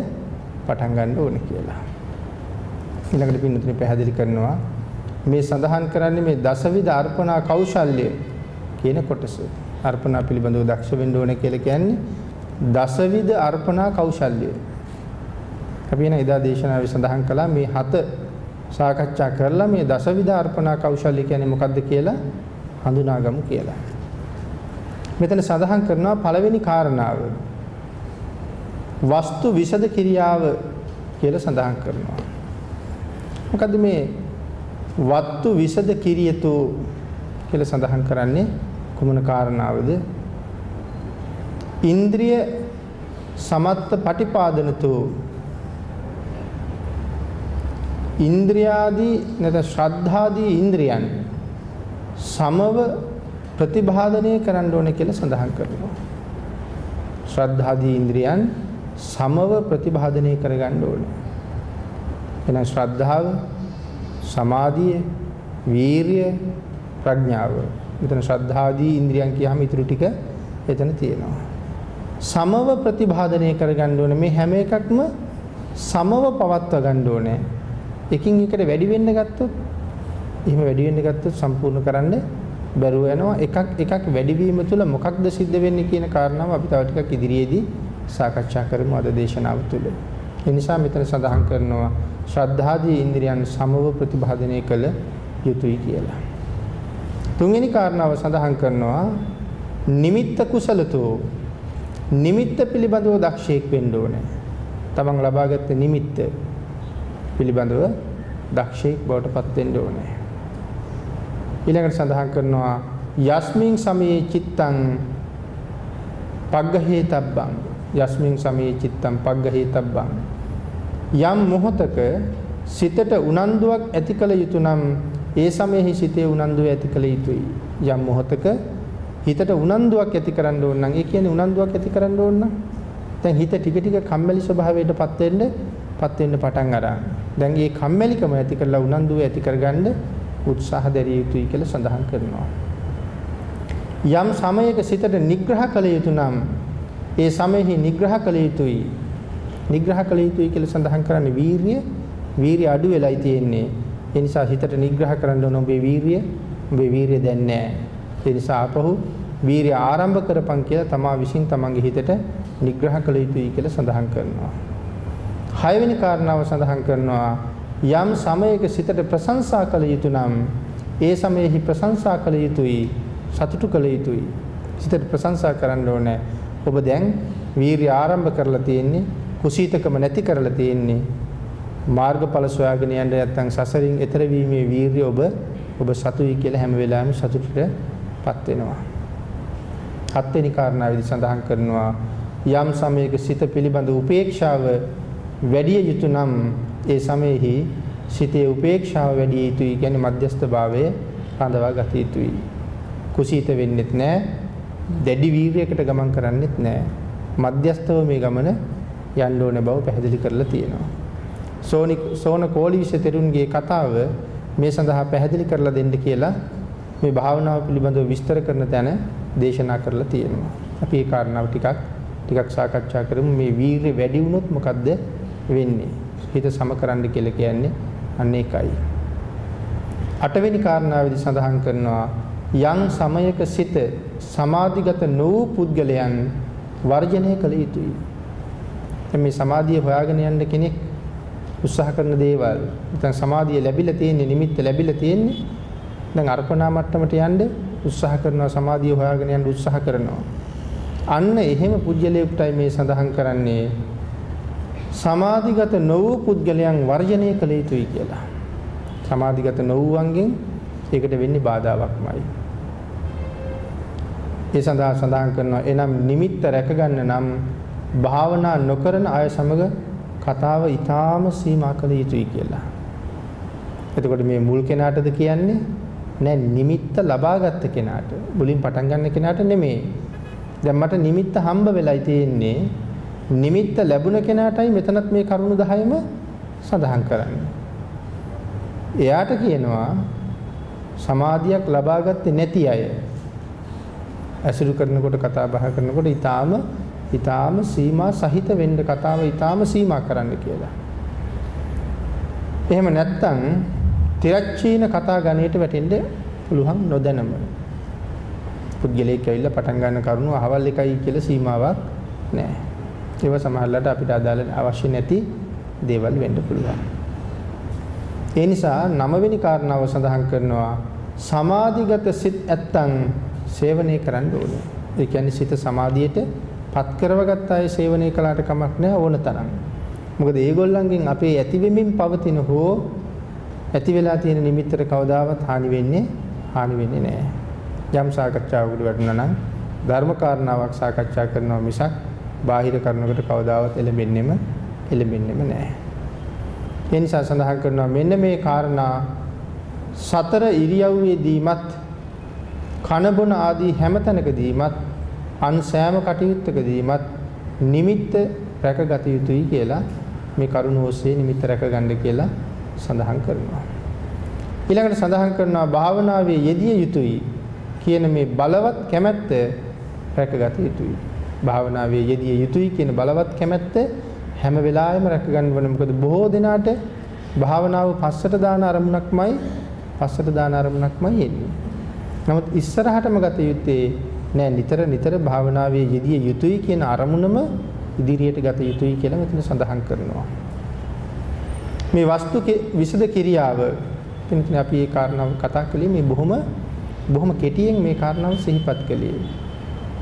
පටන් ගන්න ඕනේ කියලා. ඊළඟට පින්නතුනි පැහැදිලි කරනවා මේ සඳහන් කරන්නේ මේ දසවිධ අර්පණා කෞශල්‍ය කියන කොටස. අර්පණා පිළිබඳව දක්ෂ වෙන්න ඕනේ කියලා කියන්නේ දසවිධ අර්පණා කෞශල්‍ය. අපි එන එදා දේශනාවේ සඳහන් කළා මේ හත සාකච්ඡා කරලා මේ දසවිධ අර්පණා කෞශල්‍ය කියන්නේ මොකක්ද කියලා හඳුනාගමු කියලා. මෙතන සඳහන් කරනවා පළවෙනි කාරණාව වස්තු විසද කිරියාව කියලා සඳහන් කරනවා. මොකද්ද මේ වත්තු විසද කිරියතු කියලා සඳහන් කරන්නේ කුමන කාරණාවද? ඉන්ද්‍රිය සමත්ත පටිපාදනතු ඉන්ද්‍රියාදී නැත්නම් ශ්‍රද්ධාදී ඉන්ද්‍රියන් සමව ප්‍රතිභාදනය කරන්න ඕනේ කියලා සඳහන් කරනවා. ශ්‍රද්ධාදී ඉන්ද්‍රියන් සමව ප්‍රතිභාදනය කරගන්න ඕනේ. එහෙනම් ශ්‍රද්ධාව, සමාධිය, වීරිය, ප්‍රඥාව. මෙතන ශ්‍රද්ධාදී ඉන්ද්‍රියන් කියහම ඊටු ටික එතන තියෙනවා. සමව ප්‍රතිභාදනය කරගන්න ඕනේ. මේ හැම එකක්ම සමව පවත්වා ගන්න ඕනේ. එකින් එකට වැඩි වෙන්න ගත්තොත් එහෙම වැඩි වෙන්න ගත්තොත් සම්පූර්ණ කරන්න බැරුව යනවා එකක් එකක් වැඩිවීම තුළ මොකක්ද සිද්ධ වෙන්නේ කියන කාරණාව අපි තව ටිකක් ඉදිරියේදී සාකච්ඡා කරමු අද දේශනාව තුළ. ඒ නිසා මෙතන සඳහන් කරනවා ශ්‍රද්ධාදී ඉන්ද්‍රියන් සමව ප්‍රතිපාදනය කළ යුතුයි කියලා. තුන්වෙනි කාරණාව සඳහන් කරනවා නිමිත්ත කුසලතෝ නිමිත්ත පිළිබඳව දක්ෂයෙක් වෙන්න ඕනේ. තමන් ලබාගත් නිමිත්ත පිළිබඳව දක්ෂයෙක් බවට පත් වෙන්න ඕනේ. ඊළඟට සඳහන් කරනවා යස්මින් සමයේ චිත්තං පග්ගහේතබ්බං යස්මින් සමයේ චිත්තං පග්ගහේතබ්බං යම් මොහතක සිතට උනන්දුවක් ඇති කළ යුතු නම් ඒ සමයෙහි සිතේ උනන්දුව ඇති කළ යුතුයි යම් මොහතක හිතට උනන්දුවක් ඇති කරන්න ඕන නම් ඒ කියන්නේ උනන්දුවක් ඇති කරන්න ඕන නම් දැන් හිත ටික ටික කම්මැලි ස්වභාවයටපත් වෙන්න පත් වෙන්න පටන් අරන් දැන් මේ කම්මැලිකම ඇති කරලා උනන්දුව ඇති කරගන්න උත්සාහ දැරිය යුතුයි කියලා සඳහන් කරනවා. යම් සමයක සිතට නිග්‍රහ කළ යුතු නම් ඒ සමයෙහි නිග්‍රහ කළ යුතුයි. නිග්‍රහ කළ යුතුයි කියලා සඳහන් කරන්නේ වීරිය. වීරිය අඩු වෙලයි තියෙන්නේ. ඒ නිසා හිතට නිග්‍රහ කරන්න ඕන ඔබේ වීරිය. ඔබේ වීරිය දැන් නැහැ. ඒ නිසා අපහු වීරිය ආරම්භ කරපන් කියලා තමා විසින් තමන්ගේ හිතට නිග්‍රහ කළ යුතුයි කියලා සඳහන් කරනවා. හයවෙනි කාරණාව සඳහන් කරනවා යම් සමයක සිතට ප්‍රශංසා කළ යුතු නම් ඒ සමයෙහි ප්‍රශංසා කළ යුතුයි සතුටු කළ යුතුයි සිතට ප්‍රශංසා කරන්න ඕනේ ඔබ දැන් වීරිය ආරම්භ කරලා තියෙන්නේ කුසීතකම නැති කරලා තියෙන්නේ මාර්ගඵල සොයාගෙන යන්න නැත්නම් සසරින් එතර වීමේ වීරිය ඔබ ඔබ සතුයි කියලා හැම වෙලාවෙම සතුටටපත් වෙනවා හත්වෙනි කාරණාවේදී සඳහන් කරනවා යම් සමයක සිත පිළිබඳ උපේක්ෂාව වැඩි යුතු නම් ඒ සමයේහි සිතේ උපේක්ෂාව වැඩි යුතුයි කියන්නේ මධ්‍යස්ථ භාවය රඳවා ගත යුතුයි. කුසීත වෙන්නෙත් නැහැ. දැඩි වීරියකට ගමන් කරන්නෙත් නැහැ. මධ්‍යස්ථව මේ ගමන යන්න ඕන බව පැහැදිලි කරලා තියෙනවා. සෝනි සෝන කෝලිවිස තෙරුන්ගේ කතාව මේ සඳහා පැහැදිලි කරලා දෙන්න කියලා මේ භාවනාව පිළිබඳව විස්තර කරන තැන දේශනා කරලා තියෙනවා. අපි ඒ කාරණාව ටිකක් ටිකක් සාකච්ඡා කරමු. මේ වීරිය වැඩි වුණොත් මොකද්ද වෙන්නේ? හිත සමකරන්න කියලා කියන්නේ අන්න ඒකයි. අටවෙනි කාරණාවේදී සඳහන් කරනවා යම් සමයක සිත සමාධිගත නොවූ පුද්ගලයන් වර්ජනය කළ යුතුයි. මේ සමාධිය හොයාගෙන යන්න කෙනෙක් උත්සාහ කරන දේවල් නැත්නම් සමාධිය ලැබිලා තියෙන්නේ නිමිත්ත ලැබිලා තියෙන්නේ දැන් අර්පණා මට්ටමට යන්න උත්සාහ කරනවා සමාධිය හොයාගෙන යන්න උත්සාහ කරනවා අන්න එහෙම පුජ්‍යලයකටයි මේ සඳහන් කරන්නේ සමාධිගත නොවූ පුද්ගලයන් වර්ජනය කළ යුතුයි කියලා. සමාධිගත නොවුවන්ගෙන් ඒකට වෙන්නේ බාධාවක්මයි. ඒ සඳහා සඳහන් කරනවා එනම් නිමිත්ත රැකගන්න නම් භාවනා නොකරන අය සමග කතාව ඊටාම සීමා කළ යුතුයි කියලා. එතකොට මේ මුල් කෙනාටද කියන්නේ නෑ නිමිත්ත ලබාගත් කෙනාට. මුලින් පටන් ගන්න කෙනාට නෙමෙයි. දැන් මට නිමිත්ත හම්බ වෙලයි තියෙන්නේ. නිමිත්ත ලැබුණ කෙනාටයි මෙතනත් මේ කරුණු 10ම සඳහන් කරන්නේ. එයාට කියනවා සමාධියක් ලබාගත්තේ නැති අය ඇසුරු කරනකොට කතා බහ කරනකොට ඊටාම ඊටාම සීමා සහිත වෙන්න කතාව ඊටාම සීමා කරන්න කියලා. එහෙම නැත්නම් තිරච්චීන කතා ගණයට වැටෙන්න පුළුවන් නොදැනම. පුද්ගලයෙක් ඇවිල්ලා පටන් ගන්න කරුණු අහවල් එකයි කියලා සීමාවක් නැහැ. ඒව සමහරවිට අපිට අදාළ අවශ්‍ය නැති දේවල් වෙන්න පුළුවන්. ඒ නිසා නවවෙනි කාරණාව සඳහන් කරනවා සමාධිගත සිත් ඇත්තන් සේවනය කරන්න ඕනේ. ඒ කියන්නේ සිත සමාධියට පත් කරවගත්ත අය සේවනය කළාට කමක් නැහැ ඕන තරම්. මොකද ඒගොල්ලන්ගෙන් අපේ ඇතිවෙමින් පවතින හෝ ඇති වෙලා තියෙන නිමිත්තට කවදාවත් හානි වෙන්නේ හානි වෙන්නේ නැහැ. යම් සාකච්ඡාවකට වටුණා නම් ධර්ම කාරණාවක් සාකච්ඡා කරනවා මිසක් බාහිර කරනකොට කවදාවත් එළඹෙන්නෙම එළඹෙන්නෙම නැහැ. ඒ නිසා සඳහන් කරනවා මෙන්න මේ කාරණා සතර ඉරියව්වේදීමත් කන බොන ආදී හැමතැනකදීමත් අන් සෑම කටයුත්තකදීමත් නිමිත්ත රැකගත යුතුයි කියලා මේ කරුණ ඔස්සේ නිමිත්ත රැකගන්න කියලා සඳහන් කරනවා. ඊළඟට සඳහන් කරනවා භාවනාවේ යෙදිය යුතුයි කියන මේ බලවත් කැමැත්ත රැකගත යුතුයි. භාවනාවේ යෙදිය යුතුයි කියන බලවත් කැමැත්ත හැම වෙලාවෙම රැකගන්න ඕනේ. මොකද බොහෝ දෙනාට භාවනාව පස්සට දාන අරමුණක්මයි පස්සට දාන අරමුණක්මයි එන්නේ. නමුත් ඉස්සරහටම ගත යුත්තේ නෑ නිතර නිතර භාවනාවේ යෙදිය යුතුයි කියන අරමුණම ඉදිරියට ගත යුතුයි කියලා මෙතන සඳහන් කරනවා. මේ වස්තු විසද කිරියාව එතන අපි මේ කාරණාව කතා කළේ මේ බොහොම බොහොම කෙටියෙන් මේ කාරණාව සිහිපත් කළේ.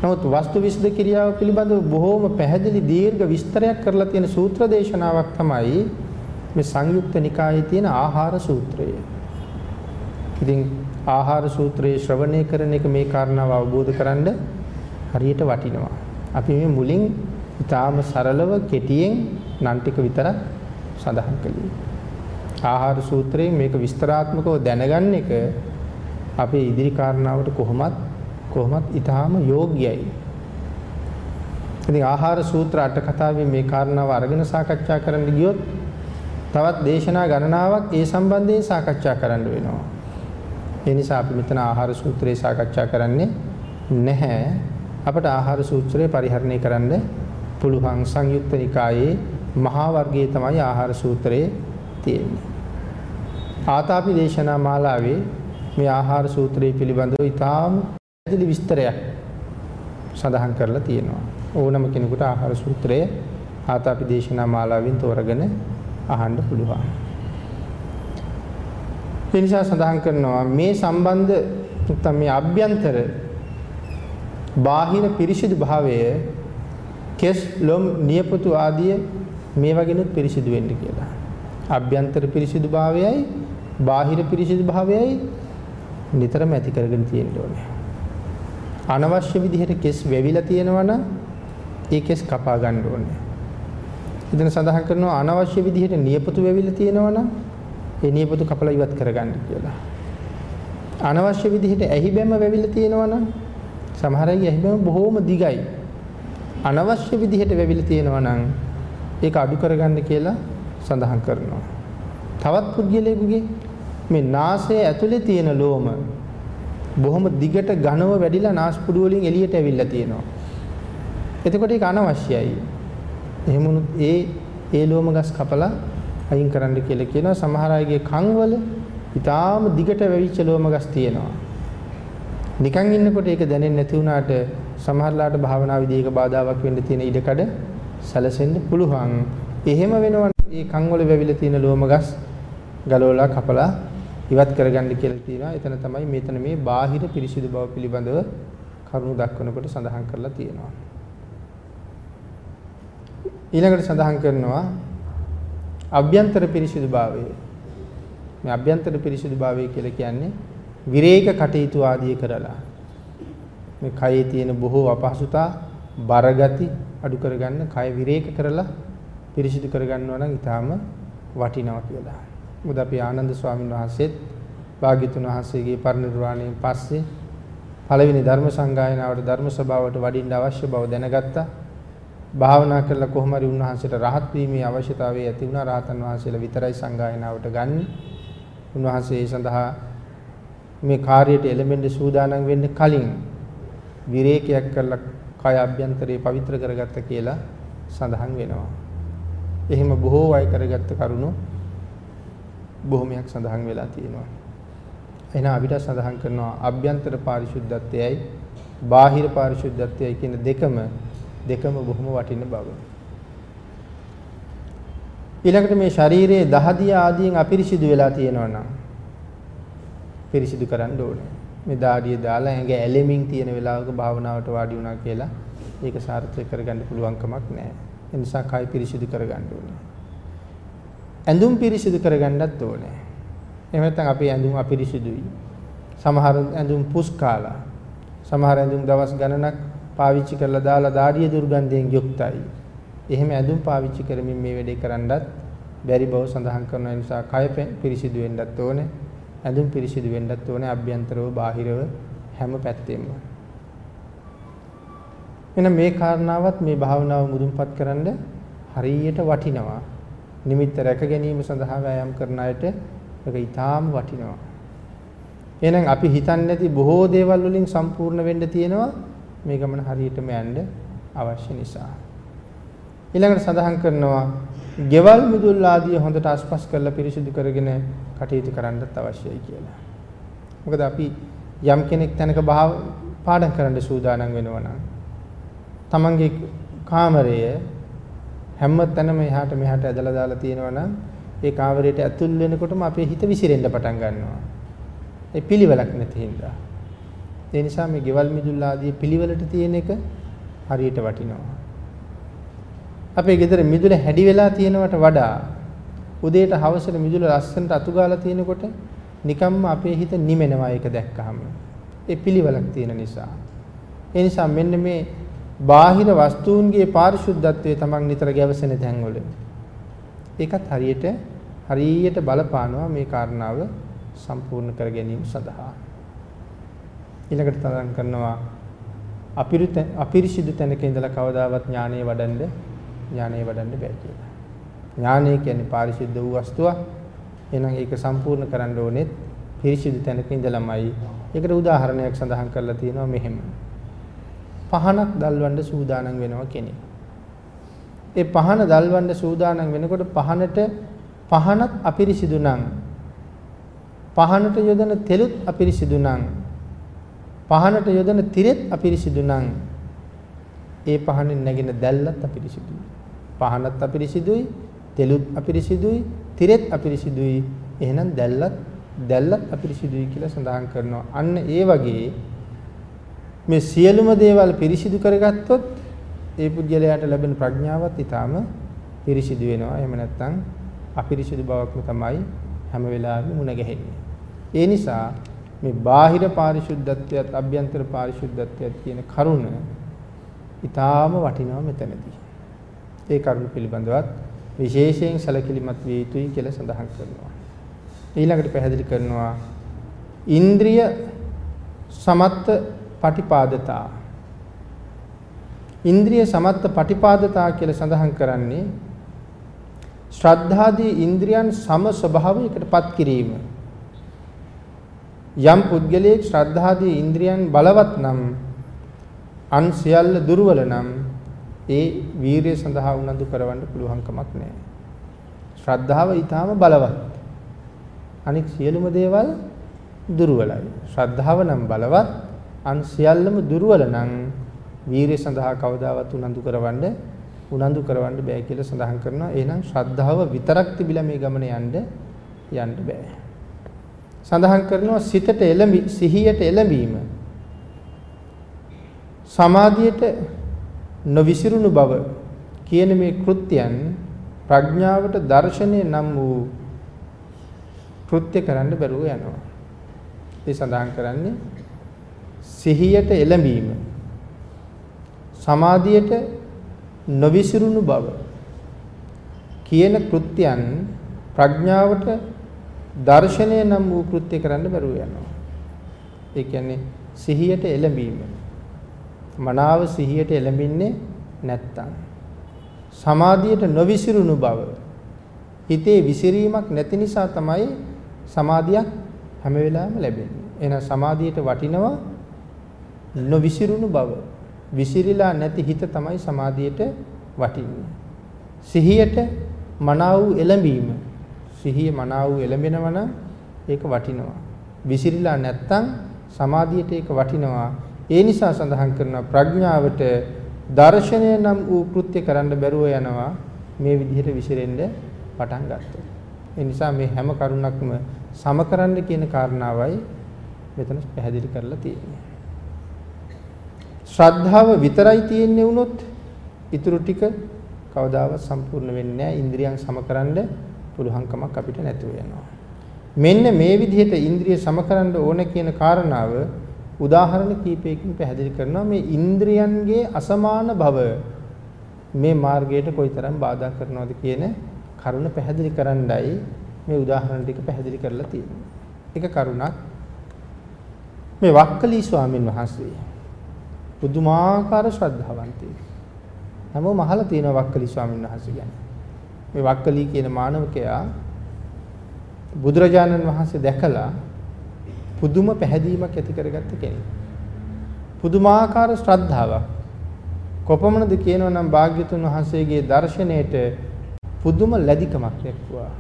නමුත් වස්තු විසද ක්‍රියාව පිළිබඳව බොහෝම පැහැදිලි දීර්ඝ විස්තරයක් කරලා තියෙන සූත්‍ර දේශනාවක් තමයි මේ සංයුක්ත නිකායේ තියෙන ආහාර සූත්‍රය. ඉතින් ආහාර සූත්‍රයේ ශ්‍රවණය කරන එක මේ කාරණාව අවබෝධ කරගන්න හරියට වටිනවා. අපි මේ මුලින් ඊටාම සරලව කෙටියෙන් නම් ටික විතරක් සඳහන් කළේ. ආහාර සූත්‍රයෙන් මේක විස්තරාත්මකව දැනගන්න එක අපේ ඉදිරි කාරණාවට කොහොමත් කොහොමත් ඊටාම යෝග්‍යයි. ඉතින් ආහාර සූත්‍ර අට කතාවේ මේ කාරණාව අරගෙන සාකච්ඡා කරන්න ගියොත් තවත් දේශනා ගණනාවක් ඒ සම්බන්ධයෙන් සාකච්ඡා කරන්න වෙනවා. ඒ නිසා අපි මෙතන ආහාර සූත්‍රය සාකච්ඡා කරන්නේ නැහැ. අපට ආහාර සූත්‍රය පරිහරණය කරන්න පුළුවන් සංයුක්ත නිකායේ මහා වර්ගයේ තමයි ආහාර සූත්‍රය තියෙන්නේ. ආතාපි දේශනා මාලාවේ මේ ආහාර සූත්‍රය පිළිබඳව ඉතාම පැහැදිලි විස්තරයක් සඳහන් කරලා තියෙනවා. ඕනම කෙනෙකුට ආහාර සූත්‍රය ආතාපි දේශනා මාලාවෙන් තෝරගෙන අහන්න පුළුවන්. ඒ නිසා සඳහන් කරනවා මේ සම්බන්ධ නැත්නම් මේ අභ්‍යන්තර බාහිර පිරිසිදු භාවය කෙස් ලොම් නියපොතු ආදී මේ වගේනුත් පිරිසිදු වෙන්න කියලා. අභ්‍යන්තර පිරිසිදු භාවයයි බාහිර පිරිසිදු භාවයයි නිතරම ඇති කරගෙන තියෙන්න ඕනේ. අනවශ්‍ය විදිහට කෙස් වැවිලා තියෙනවා නම් ඒ කෙස් කපා ගන්න ඕනේ. ඉතින් සඳහන් කරනවා අනවශ්‍ය විදිහට නියපොතු වැවිලා තියෙනවා නම් ඒ නියපොතු කපලා ඉවත් කරගන්න කියලා. අනවශ්‍ය විදිහට ඇහි බැම වැවිලා තියෙනවා නම් සමහර අය ඇහි බැම බොහොම දිගයි. අනවශ්‍ය විදිහට වැවිලා තියෙනවා නම් ඒක අඩු කරගන්න කියලා සඳහන් කරනවා. තවත් පුද්ගලයෙකුගේ මේ නාසය ඇතුලේ තියෙන ලෝම බොහොම දිගට ඝනව වැඩිලා නාස්පුඩු වලින් එළියට ඇවිල්ලා තියෙනවා. එතකොට ඒක අනවශ්‍යයි. එහෙම ඒ ඒ ලෝම ගස් කපලා අයින් කරන්න කියලා කියනවා. සමහර අයගේ කන් වල ඊටාම දිගට වැවිච්ච ලෝම ගස් තියෙනවා. නිකන් ඉන්නකොට ඒක දැනෙන්නේ නැති වුණාට සමහරලාට භාවනා විදියක බාධාවක් වෙන්න තියෙන ඉඩකඩ සැලසෙන්න පුළුවන්. එහෙම වෙනවා ඒ කන් වල වැවිලා තියෙන ලෝම ගස් ගලවලා කපලා ඉවත් කරගන්න කියලා තියෙනවා. එතන තමයි මෙතන මේ බාහිර පිරිසිදු බව පිළිබඳව කරුණු දක්වනකොට සඳහන් කරලා තියෙනවා. ඊළඟට සඳහන් කරනවා අභ්‍යන්තර පිරිසිදුභාවය. මේ අභ්‍යන්තර පිරිසිදුභාවය කියලා කියන්නේ විරේක කටයුතු ආදී කරලා මේ කයේ තියෙන බොහෝ අපහසුතා බරගති අඩු කරගන්න කය විරේක කරලා පිරිසිදු කරගන්නවා නම් ඊටාම වටිනවා කියලා. මොකද අපි ආනන්ද ස්වාමීන් වහන්සේත් භාග්‍යතුන් වහන්සේගේ පරිනිර්වාණයෙන් පස්සේ පළවෙනි ධර්ම සංගායනාවට ධර්ම සභාවට වඩින්න අවශ්‍ය බව දැනගත්තා. භාවනා කරලා කොහොම හරි උන්වහන්සේට රහත් වීමේ අවශ්‍යතාවය ඇති වුණා. රහතන් වහන්සේලා විතරයි සංගායනාවට ගන්න. උන්වහන්සේ ඒ සඳහා මේ කාර්යයට එළඹෙන්න සූදානම් වෙන්න කලින් විරේකයක් කරලා කය අභ්‍යන්තරේ පවිත්‍ර කරගත්ත කියලා සඳහන් වෙනවා. එහෙම බොහෝ අය කරගත්ත කරුණු බොහොමයක් සඳහන් වෙලා තියෙනවා. එහෙනම් අපිට සඳහන් කරනවා අභ්‍යන්තර පාරිශුද්ධත්වයයි බාහිර පාරිශුද්ධත්වයයි කියන දෙකම දෙකම බොහොම වටින බව. ඊළඟට මේ ශරීරයේ දහදිය ආදියෙන් අපිරිසිදු වෙලා තියෙනවා නම් පිරිසිදු කරන්න ඕනේ. මේ දාඩිය දාලා ඇඟ ඇලෙමින් තියෙන වෙලාවක භාවනාවට වාඩි වුණා කියලා ඒක සාර්ථක කරගන්න පුළුවන් කමක් නැහැ. ඒ නිසා කය පිරිසිදු කරගන්න ඕනේ. ඇඳුම් පිරිසිදු කරගන්නත් ඕනේ. එහෙම නැත්නම් අපේ ඇඳුම් අපිරිසිදුයි. සමහර ඇඳුම් පුස් කාලා. සමහර ඇඳුම් දවස් ගණනක් පාවිච්චි කරලා දාලා දාඩිය දුර්ගන්ධයෙන් යුක්තයි. එහෙම ඇඳුම් පාවිච්චි කරමින් මේ වැඩේ කරන්නත් බැරි බව සඳහන් කරන නිසා කය පිරිසිදු වෙන්නත් ඕනේ. ඇඳුම් පිරිසිදු වෙන්නත් ඕනේ අභ්‍යන්තරව බාහිරව හැම පැත්තෙම. එන මේ කාරණාවත් මේ භාවනාව මුදුන්පත් කරන්න හරියට වටිනවා. නිමිත්ත රැක ගැනීම සඳහා වෑයම් කරන අයට ඒක ඊටාම වටිනවා. එහෙනම් අපි හිතන්නේ නැති බොහෝ දේවල් වලින් සම්පූර්ණ වෙන්න තියෙනවා මේ ගමන හරියටම යන්න අවශ්‍ය නිසා. ඊළඟට සඳහන් කරනවා ගෙවල් මිදුල් ආදී හොඳට අස්පස් කරලා පිරිසිදු කරගෙන කටයුතු කරන්නත් අවශ්‍යයි කියලා. මොකද අපි යම් කෙනෙක් තැනක භාව පාඩම් කරන්න සූදානම් වෙනවා නම් තමන්ගේ කාමරය හැම තැනම එහාට මෙහාට ඇදලා දාලා තියෙනවා නම් ඒ කාමරයට ඇතුල් වෙනකොටම අපේ හිත විසිරෙන්න පටන් ගන්නවා. ඒ පිළිවෙලක් නැති හින්දා. ඒ නිසා මේ ගෙවල් මිදුල් ආදී පිළිවෙලට තියෙන එක හරියට වටිනවා. අපේ ගෙදර මිදුල හැඩි වෙලා තියෙනවට වඩා උදේට හවසට මිදුල ලස්සනට අතු ගාලා තියෙනකොට නිකම්ම අපේ හිත නිමෙනවා ඒක දැක්කහම. ඒ පිළිවෙලක් තියෙන නිසා. ඒ නිසා මෙන්න මේ බාහිර වස්තුන්ගේ පාරිශුද්ධත්වයේ තමන් නිතර ගැවසෙන තැන්වල ඒකත් හරියට හරියට බලපානවා මේ කාරණාව සම්පූර්ණ කර ගැනීම සඳහා. ඊළඟට තරම් කරනවා අපිරිත අපිරිසිදු තැනක ඉඳලා කවදාවත් ඥානය වඩන්න ඥානය වඩන්න බෑ කියලා. ඥානය කියන්නේ පාරිශුද්ධ වූ වස්තුවක්. එහෙනම් ඒක සම්පූර්ණ කරන්න ඕනෙත් පිරිසිදු තැනක ඉඳලාමයි. ඒකට උදාහරණයක් සඳහන් කරලා තියෙනවා මෙහෙම. පහනක් දල්වන්න සූදානම් වෙනවා කෙනෙක්. ඒ පහන දල්වන්න සූදානම් වෙනකොට පහනට පහනත් අපිරිසිදු නම් පහනට යොදන තෙලුත් අපිරිසිදු නම් පහනට යොදන තිරෙත් අපිරිසිදු නම් ඒ පහනෙන් නැගෙන දැල්ලත් අපිරිසිදුයි. පහනත් අපිරිසිදුයි, තෙලුත් අපිරිසිදුයි, තිරෙත් අපිරිසිදුයි. එහෙනම් දැල්ලත් දැල්ලත් අපිරිසිදුයි කියලා සඳහන් කරනවා. අන්න ඒ වගේ මේ සියලුම දේවල් පිරිසිදු කරගත්තොත් ඒ පුද්ගලයාට ලැබෙන ප්‍රඥාවත් ඊටාම පිරිසිදු වෙනවා. එහෙම නැත්නම් අපිරිසිදු බවක්ම තමයි හැම වෙලාවෙම මුණ ගැහෙන්නේ. ඒ නිසා මේ බාහිර පාරිශුද්ධත්වයත් අභ්‍යන්තර පාරිශුද්ධත්වයත් කියන කරුණ ඊටාම වටිනවා මෙතනදී. ඒ කරුණ පිළිබඳවත් විශේෂයෙන් සැලකිලිමත් විය යුතුයි කියලා සඳහන් කරනවා. ඊළඟට පැහැදිලි කරනවා ඉන්ද්‍රිය සමත්ත පටිපාදතා ඉන්ද්‍රිය සමත්ත පටිපාදතා කියලා සඳහන් කරන්නේ ශ්‍රද්ධාදී ඉන්ද්‍රියන් සම ස්වභාවයකටපත් කිරීම. යම් පුද්ගලයෙක් ශ්‍රද්ධාදී ඉන්ද්‍රියන් බලවත් නම් අන් සියල්ල දුර්වල නම් ඒ වීරිය සඳහා උනන්දු කරවන්න පුළුවන් කමක් නැහැ. ශ්‍රද්ධාව ඊටාම බලවත්. අනික සියලුම දේවල් දුර්වලයි. ශ්‍රද්ධාව නම් බලවත් අන් සියල්ලම දුර්වල නම් වීරිය සඳහා කවදාවත් උනන්දු කරවන්න උනන්දු කරවන්න බෑ කියලා සඳහන් කරනවා. එහෙනම් ශ්‍රද්ධාව විතරක් තිබිලා මේ ගමන යන්න යන්න බෑ. සඳහන් කරනවා සිතට එළඹි සිහියට එළඹීම සමාධියට නොවිසිරුණු බව කියන මේ කෘත්‍යයන් ප්‍රඥාවට දර්ශනය නම් වූ කෘත්‍ය කරන්න බැරුව යනවා. ඒ සඳහන් කරන්නේ සිහියට එළඹීම සමාධියට නොවිසිරුණු බව කියන කෘත්‍යයන් ප්‍රඥාවට දර්ශනය නම් වූ කෘත්‍ය කරන්න බැරුව යනවා. ඒ කියන්නේ සිහියට එළඹීම. මනාව සිහියට එළඹින්නේ නැත්තම් සමාධියට නොවිසිරුණු බව හිතේ විසිරීමක් නැති නිසා තමයි සමාධියක් හැම වෙලාවෙම ලැබෙන්නේ. එහෙනම් සමාධියට වටිනවා නොවිසිරුණු බව. විසිරිලා නැති හිත තමයි සමාධියට වටින්නේ. සිහියට මනාව එළඹීම. සිහිය මනාව එළඹෙනවා නම් ඒක වටිනවා. විසිරිලා නැත්තම් සමාධියට ඒක වටිනවා. ඒ නිසා සඳහන් කරනවා ප්‍රඥාවට දර්ශනය නම් වූ කෘත්‍ය කරන්න බැරුව යනවා මේ විදිහට විසිරෙන්න පටන් ගත්තොත්. ඒ නිසා මේ හැම කරුණක්ම සම කරන්න කියන කාරණාවයි මෙතන පැහැදිලි කරලා තියෙන්නේ. ශ්‍රද්ධාව විතරයි තියෙන්නේ වුණොත් ඊටු ටික කවදාවත් සම්පූර්ණ වෙන්නේ නැහැ. ඉන්ද්‍රියන් සමකරන්න පුළුවන්කමක් අපිට නැතුව යනවා. මෙන්න මේ විදිහට ඉන්ද්‍රිය සමකරන්න ඕන කියන කාරණාව උදාහරණ කීපයකින් පැහැදිලි කරනවා මේ ඉන්ද්‍රියන්ගේ අසමාන බව මේ මාර්ගයට කොයිතරම් බාධා කරනවද කියන කරුණ පැහැදිලි කරන්නයි මේ උදාහරණ ටික පැහැදිලි කරලා තියෙන්නේ. එක කරුණක් මේ වක්කලී ස්වාමින් වහන්සේ පුදුමාකාර ශ්‍රද්ධාවන්තයෙක්. හැමෝම අහලා තියෙනවා වක්කලි ස්වාමීන් වහන්සේ ගැන. මේ වක්කලි කියන මානවකයා බුදුරජාණන් වහන්සේ දැකලා පුදුම පැහැදීමක් ඇති කරගත්ත කෙනෙක්. පුදුමාකාර ශ්‍රද්ධාවක්. කොපමණද කියනවා නම් භාග්‍යතුන් වහන්සේගේ දර්ශනයට පුදුම ලැබිකමක් දැක්වුවා.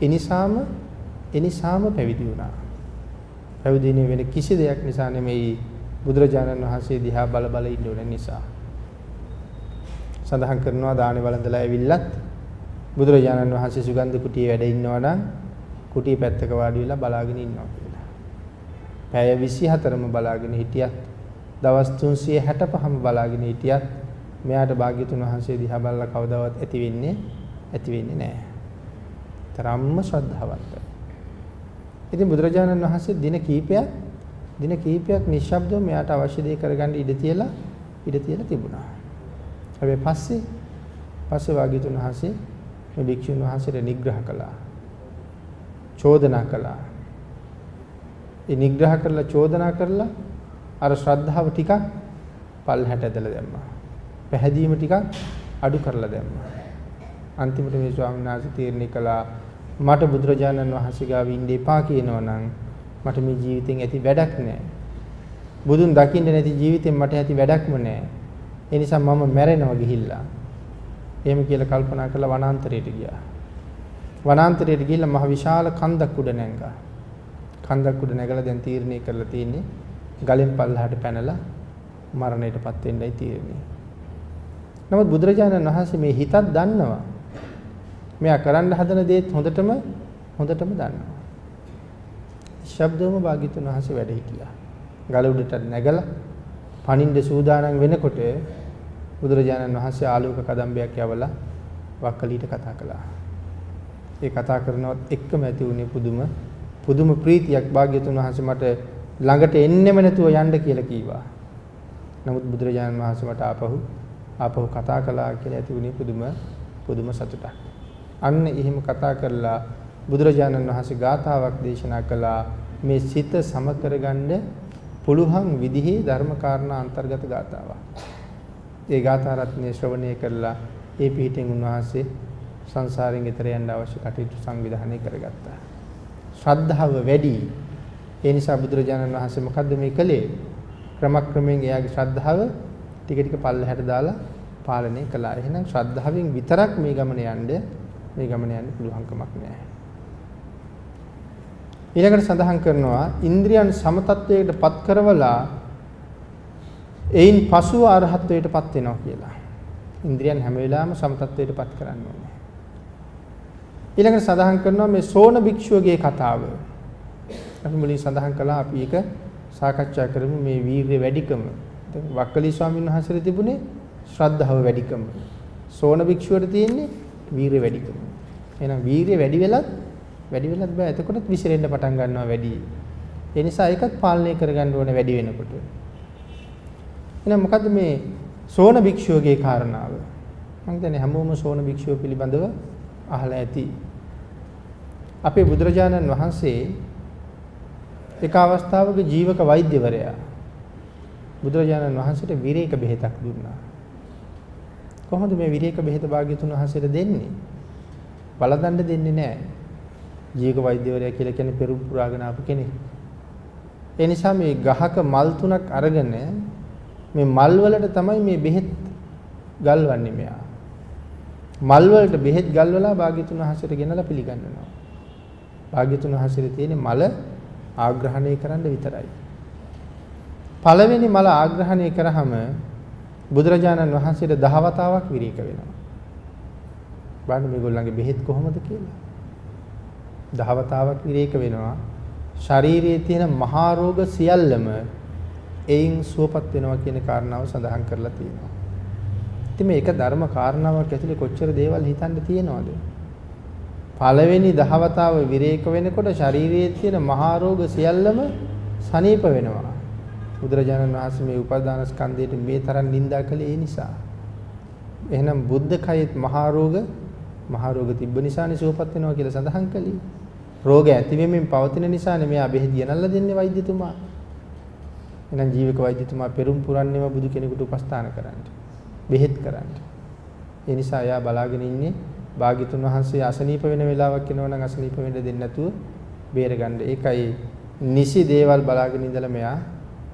එනිසාම එනිසාම පැවිදි වුණා. පැවිදි වෙන කිසි දෙයක් නිසා නෙමෙයි බුදුරජාණන් වහන්සේ දිහා බල බල ඉන්න ඕන නිසා. සඳහන් කරනවා දානේ වළඳලා ඇවිල්ලත් බුදුරජාණන් වහන්සේ සුගන්ධ කුටියේ වැඩ ඉන්නවා නම් කුටිය පැත්තක වාඩි වෙලා බලාගෙන ඉන්නවා කියලා. පැය 24ම බලාගෙන හිටියත් දවස් 365ම බලාගෙන හිටියත් මෙයාට භාග්‍යතුන් වහන්සේ දිහා බලලා කවදාවත් ඇති වෙන්නේ ඇති වෙන්නේ නැහැ. තරම්ම ශ්‍රද්ධාවන්තයි. ඉතින් බුදුරජාණන් වහන්සේ දින කීපයක් දින කීපයක් නිශ්ශබ්දව මෙයාට අවශ්‍ය දේ කරගන්න ඉඩ තියලා ඉඩ තියලා තිබුණා. හැබැයි පස්සේ පස්සේ වාග්යතුන් වහන්සේ මේ භික්ෂුන් වහන්සේට නිග්‍රහ කළා. චෝදනා කළා. ඒ නිග්‍රහ කරලා චෝදනා කරලා අර ශ්‍රද්ධාව ටිකක් පල්හැට ඇදලා දැම්මා. පැහැදීම ටිකක් අඩු කරලා දැම්මා. අන්තිමට මේ ස්වාමීන් වහන්සේ තීරණය කළා මට බුදුරජාණන් වහන්සේ ගාව ඉන්න එපා කියනවා නම් මට මේ ජීවිතෙන් ඇති වැඩක් නැහැ. බුදුන් දකින්න නැති ජීවිතෙන් මට ඇති වැඩක්ම නැහැ. ඒ නිසා මම මැරෙනවා ගිහිල්ලා. එහෙම කියලා කල්පනා කරලා වනාන්තරයට ගියා. වනාන්තරයට ගිහිල්ලා මහ විශාල කන්දක් උඩ නැංගා. කන්දක් උඩ නැගලා දැන් තීරණය කරලා තියෙන්නේ ගලෙන් පල්ලහට පැනලා මරණයටපත් වෙන්නයි තීරණය. නමුත් බුදුරජාණන් වහන්සේ මේ හිතත් දන්නවා. මෙයා කරන්න හදන දේත් හොඳටම හොඳටම දන්නවා. ශබ්දවම භාග්‍යතුන් වහන්සේ වැඩ හිටියා. ගල උඩට නැගලා පණින්න සූදානම් වෙනකොට බුදුරජාණන් වහන්සේ ආලෝක කදම්බයක් යවලා වක්කලීට කතා කළා. ඒ කතා කරනවත් එක්කම ඇති වුණේ පුදුම පුදුම ප්‍රීතියක් භාග්‍යතුන් වහන්සේ මට ළඟට එන්නෙම නැතුව යන්න කියලා කීවා. නමුත් බුදුරජාණන් වහන්සේ මට ආපහු ආපහු කතා කළා කියලා ඇති වුණේ පුදුම පුදුම සතුටක්. අන්න එහෙම කතා කරලා බුදුරජාණන් වහන්සේ ගාථාවක් දේශනා කළා මේ සිත සම කරගන්න පුළුවන් විදිහේ ධර්ම කාරණා අන්තර්ගත ගාථාවක්. ඒ ගාථා රත්නය ශ්‍රවණය කරලා ඒ පිහිටෙන් උන්වහන්සේ සංසාරයෙන් එතර යන්න අවශ්‍ය කටයුතු සංවිධානය කරගත්තා. ශ්‍රද්ධාව වැඩි. ඒ නිසා බුදුරජාණන් වහන්සේ මොකද්ද මේ කළේ? ක්‍රමක්‍රමයෙන් එයාගේ ශ්‍රද්ධාව ටික ටික පල්ලෙහාට දාලා පාලනය කළා. එහෙනම් ශ්‍රද්ධාවෙන් විතරක් මේ ගමන යන්න මේ ගමන යන්න පුළුවන්කමක් නැහැ. ඊළඟට සඳහන් කරනවා ඉන්ද්‍රියන් සමතත්වයට පත් කරවලා එයින් පසුව අරහත්වයට පත් වෙනවා කියලා. ඉන්ද්‍රියන් හැම වෙලාවෙම සමතත්වයටපත් කරන්න ඕනේ. ඊළඟට සඳහන් කරනවා මේ සෝන භික්ෂුවගේ කතාව. අපි මුලින් සඳහන් කළා අපි ඒක සාකච්ඡා කරමු මේ වීර්ය වැඩිකම. දැන් වක්කලි ස්වාමීන් වහන්සේට තිබුණේ ශ්‍රද්ධාව වැඩිකම. සෝන භික්ෂුවට තියෙන්නේ වීර්ය වැඩිකම. එහෙනම් වීර්ය වැඩි වෙලත් වැඩි වෙලත් බෑ. එතකොටත් විසිරෙන්න පටන් ගන්නවා වැඩි. ඒ නිසා ඒකත් පාලනය කරගන්න ඕනේ වැඩි වෙනකොට. එහෙනම් මොකද්ද මේ සෝන භික්ෂුවගේ කාරණාව? මම හිතන්නේ හැමෝම සෝන භික්ෂුව පිළිබඳව අහලා ඇති. අපේ බුදුරජාණන් වහන්සේ එක අවස්ථාවක ජීවක වෛද්‍යවරයා බුදුරජාණන් වහන්සේට විරේක බෙහෙතක් දුන්නා. කොහොමද මේ විරේක බෙහෙත භාග්‍යතුන් වහන්සේට දෙන්නේ? බලදඬ දෙන්නේ නැහැ. ජීවක වෛද්‍යවරයා කියලා කියන්නේ පෙරු පුරාගෙන ආපු කෙනෙක්. ඒ නිසා මේ ගහක මල් තුනක් අරගෙන මේ මල් වලට තමයි මේ බෙහෙත් ගල්වන්නේ මෙයා. මල් වලට බෙහෙත් ගල්වලා භාග්‍යතුන් වහන්සේට ගෙනලා පිළිගන්නවා. භාග්‍යතුන් වහන්සේට තියෙන්නේ මල ආග්‍රහණය කරන්න විතරයි. පළවෙනි මල ආග්‍රහණය කරාම බුදුරජාණන් වහන්සේට දහවතාවක් විරේක වෙනවා. බලන්න මේගොල්ලන්ගේ බෙහෙත් කොහොමද කියලා. දහවතාවක් විරේක වෙනවා. ශාරීරියේ තියෙන මහා රෝග සියල්ලම එයින් සුවපත් වෙනවා කියන කාරණාව සඳහන් කරලා තියෙනවා. ඉතින් මේක ධර්ම කාරණාවක් ඇතුලේ කොච්චර දේවල් හිතන්න තියෙනවද? පළවෙනි දහවතාව විරේක වෙනකොට ශාරීරියේ තියෙන මහා රෝග සියල්ලම සනීප වෙනවා. බුදුරජාණන් වහන්සේ මේ උපාදාන ස්කන්ධයට මේ තරම් නිඳා කළේ ඒ නිසා. එහෙනම් බුද්ධ කයෙත් මහා රෝග මහා රෝග තිබ්බ නිසානේ සුවපත් වෙනවා කියලා සඳහන් කළේ. රෝග ඇති වෙමින් පවතින නිසානේ මෙයා බෙහෙත් ගෙනල්ලා දෙන්නේ වෛද්‍යතුමා. එහෙනම් ජීවක වෛද්‍යතුමා පෙරම් පුරන්නේම බුදු කෙනෙකුට උපස්ථාන කරන්න. බෙහෙත් කරන්න. ඒ නිසා එයා බලාගෙන ඉන්නේ භාග්‍යතුන් වහන්සේ අසනීප වෙන වෙලාවක් එනවා නම් අසනීප වෙන්න දෙන්නේ නැතුව බේරගන්න. ඒකයි නිසි දේවල් බලාගෙන ඉඳලා මෙයා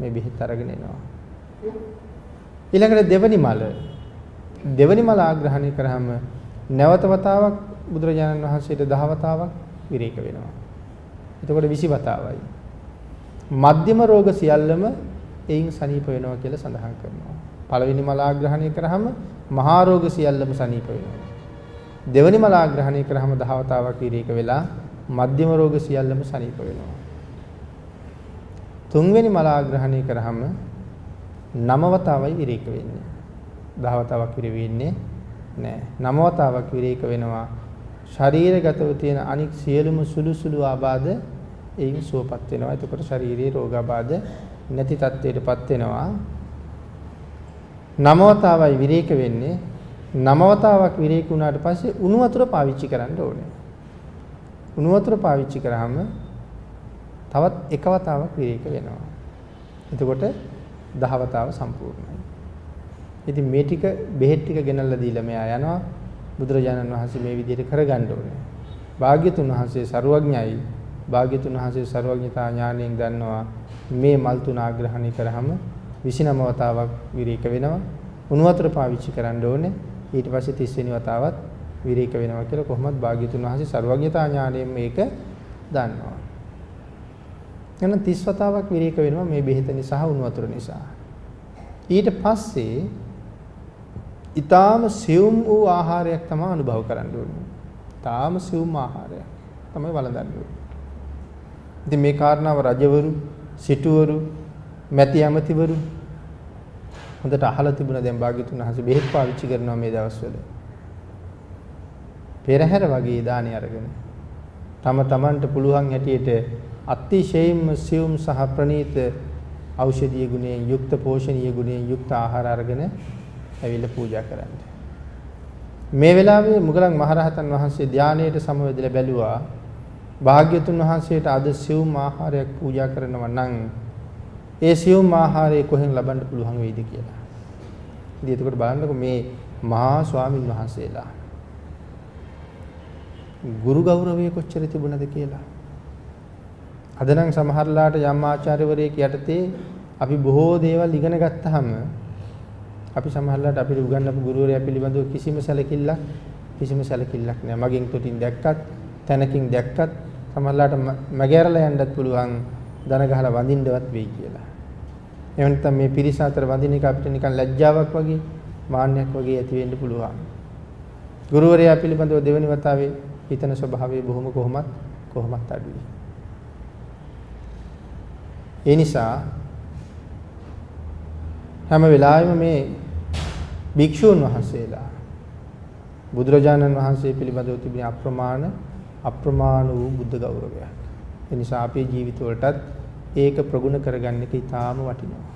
මේ බෙහෙත් අරගෙන එනවා. ඊළඟට දෙවනි මල දෙවනි මල ආග්‍රහණය කරාම නැවත වතාවක් බුදුරජාණන් වහන්සේට දහවතාවක් විරේක වෙනවා. එතකොට 20 වතාවයි. මධ්‍යම රෝග සියල්ලම එයින් සනීප වෙනවා කියලා සඳහන් කරනවා. පළවෙනි මල ආග්‍රහණය කරාම මහා රෝග සියල්ලම සනීප වෙනවා. දෙවනි මල ආග්‍රහණය කරාම දහවතාවක් විරේක වෙලා මධ්‍යම රෝග සියල්ලම සනීප වෙනවා. තුන්වෙනි මල ආග්‍රහණය කරාම නවවතාවයි විරේක වෙන්නේ. දහවතාවක් විරේ වෙන්නේ නැහැ. නවවතාවක් විරේක වෙනවා. ශරීරගතව තියෙන අනික් සියලුම සුළු සුළු ආබාධ එයින් සුවපත් වෙනවා. එතකොට ශාරීරික රෝගාබාධ නැති තත්වයටපත් වෙනවා. නමවතාවයි විරේක වෙන්නේ. නමවතාවක් විරේක වුණාට පස්සේ උණු වතුර පාවිච්චි කරන්න ඕනේ. උණු වතුර පාවිච්චි කරාම තවත් එක වතාවක් විරේක වෙනවා. එතකොට දහවතාව සම්පූර්ණයි. ඉතින් මේ ටික බෙහෙත් ටික ගෙනල්ලා දීලා මෙයා යනවා. බුදුරජාණන් වහන්සේ මේ විදිහට කරගන්න ඕනේ. භාග්‍යතුන් වහන්සේ ਸਰුවඥයි. භාග්‍යතුන් වහන්සේ ਸਰුවඥතා ඥාණයෙන් දන්නවා මේ මල් තුන ආග්‍රහණය කරාම 29 වතාවක් විරේක වෙනවා. උණු වතුර පාවිච්චි කරන්න ඕනේ. ඊට පස්සේ 30 වෙනි වතාවත් විරේක වෙනවා කියලා කොහොමද භාග්‍යතුන් වහන්සේ ਸਰුවඥතා ඥාණයෙන් මේක දන්නවා. එහෙනම් 30 වතාවක් විරේක වෙනවා මේ බෙහෙත නිසා උණු වතුර නිසා. ඊට පස්සේ ඊටාම සියුම් වූ ආහාරයක් තමයි අනුභව කරන්න ඕනේ. ඊටාම සියුම් ආහාරයක් තමයි වළඳන්න ඕනේ. ඉතින් මේ කාරණාව රජවරු, සිටුවරු, මැති ඇමතිවරු හොඳට අහලා තිබුණා දැන් භාග්‍යතුන් වහන්සේ බෙහෙත් පාවිච්චි කරනවා මේ දවස්වල. පෙරහැර වගේ දානි අරගෙන තම තමන්ට පුළුවන් හැටියට අතිශයින්ම සියුම් සහ ප්‍රණීත ඖෂධීය ගුණයෙන් යුක්ත පෝෂණීය ගුණයෙන් යුක්ත ආහාර අරගෙන ඇවිල්ලා පූජා කරන්න. මේ වෙලාවේ මුගලන් මහරහතන් වහන්සේ ධානයේට සමවැදලා බැලුවා භාග්‍යතුන් වහන්සේට අද සිවුම් ආහාරයක් පූජා කරනවා නම් ඒ සිවුම් ආහාරය කොහෙන් ලබන්න පුළුවන් වෙයිද කියලා. ඉතින් එතකොට බලන්නකො මේ මහා ස්වාමින් වහන්සේලා ගුරු ගෞරවය කොච්චර තිබුණද කියලා. අද නම් සමහරලාට යම් ආචාර්යවරයෙක් යටතේ අපි බොහෝ දේවල් ඉගෙන ගත්තාම අපි සමහරලාට අපිට උගන්වපු ගුරුවරයා පිළිබඳව කිසිම සැලකිල්ලක් කිසිම සැලකිල්ලක් නැහැ. මගෙන් තොටින් දැක්කත් තැනකින් දැක්කත් සමහරලාට මගහැරලා යන්නත් පුළුවන් දන ගහලා වඳින්නවත් වෙයි කියලා. එහෙම නැත්නම් මේ පිරිස අතර වඳින එක අපිට නිකන් ලැජ්ජාවක් වගේ මාන්නයක් වගේ ඇති වෙන්න පුළුවන්. ගුරුවරයා පිළිබඳව දෙවෙනි වතාවේ හිතන ස්වභාවය බොහොම කොහොමත් කොහොමත් අඩුයි. ඒ නිසා හැම වෙලාවෙම මේ භික්ෂූන් වහන්සේලා බුදුරජාණන් වහන්සේ පිළිබඳව තිබෙන අප්‍රමාණ අප්‍රමාණ වූ බුද්ධ ගෞරවයක්. ඒ නිසා අපේ ජීවිතවලටත් ඒක ප්‍රගුණ කරගන්න එක ඉතාම වටිනවා.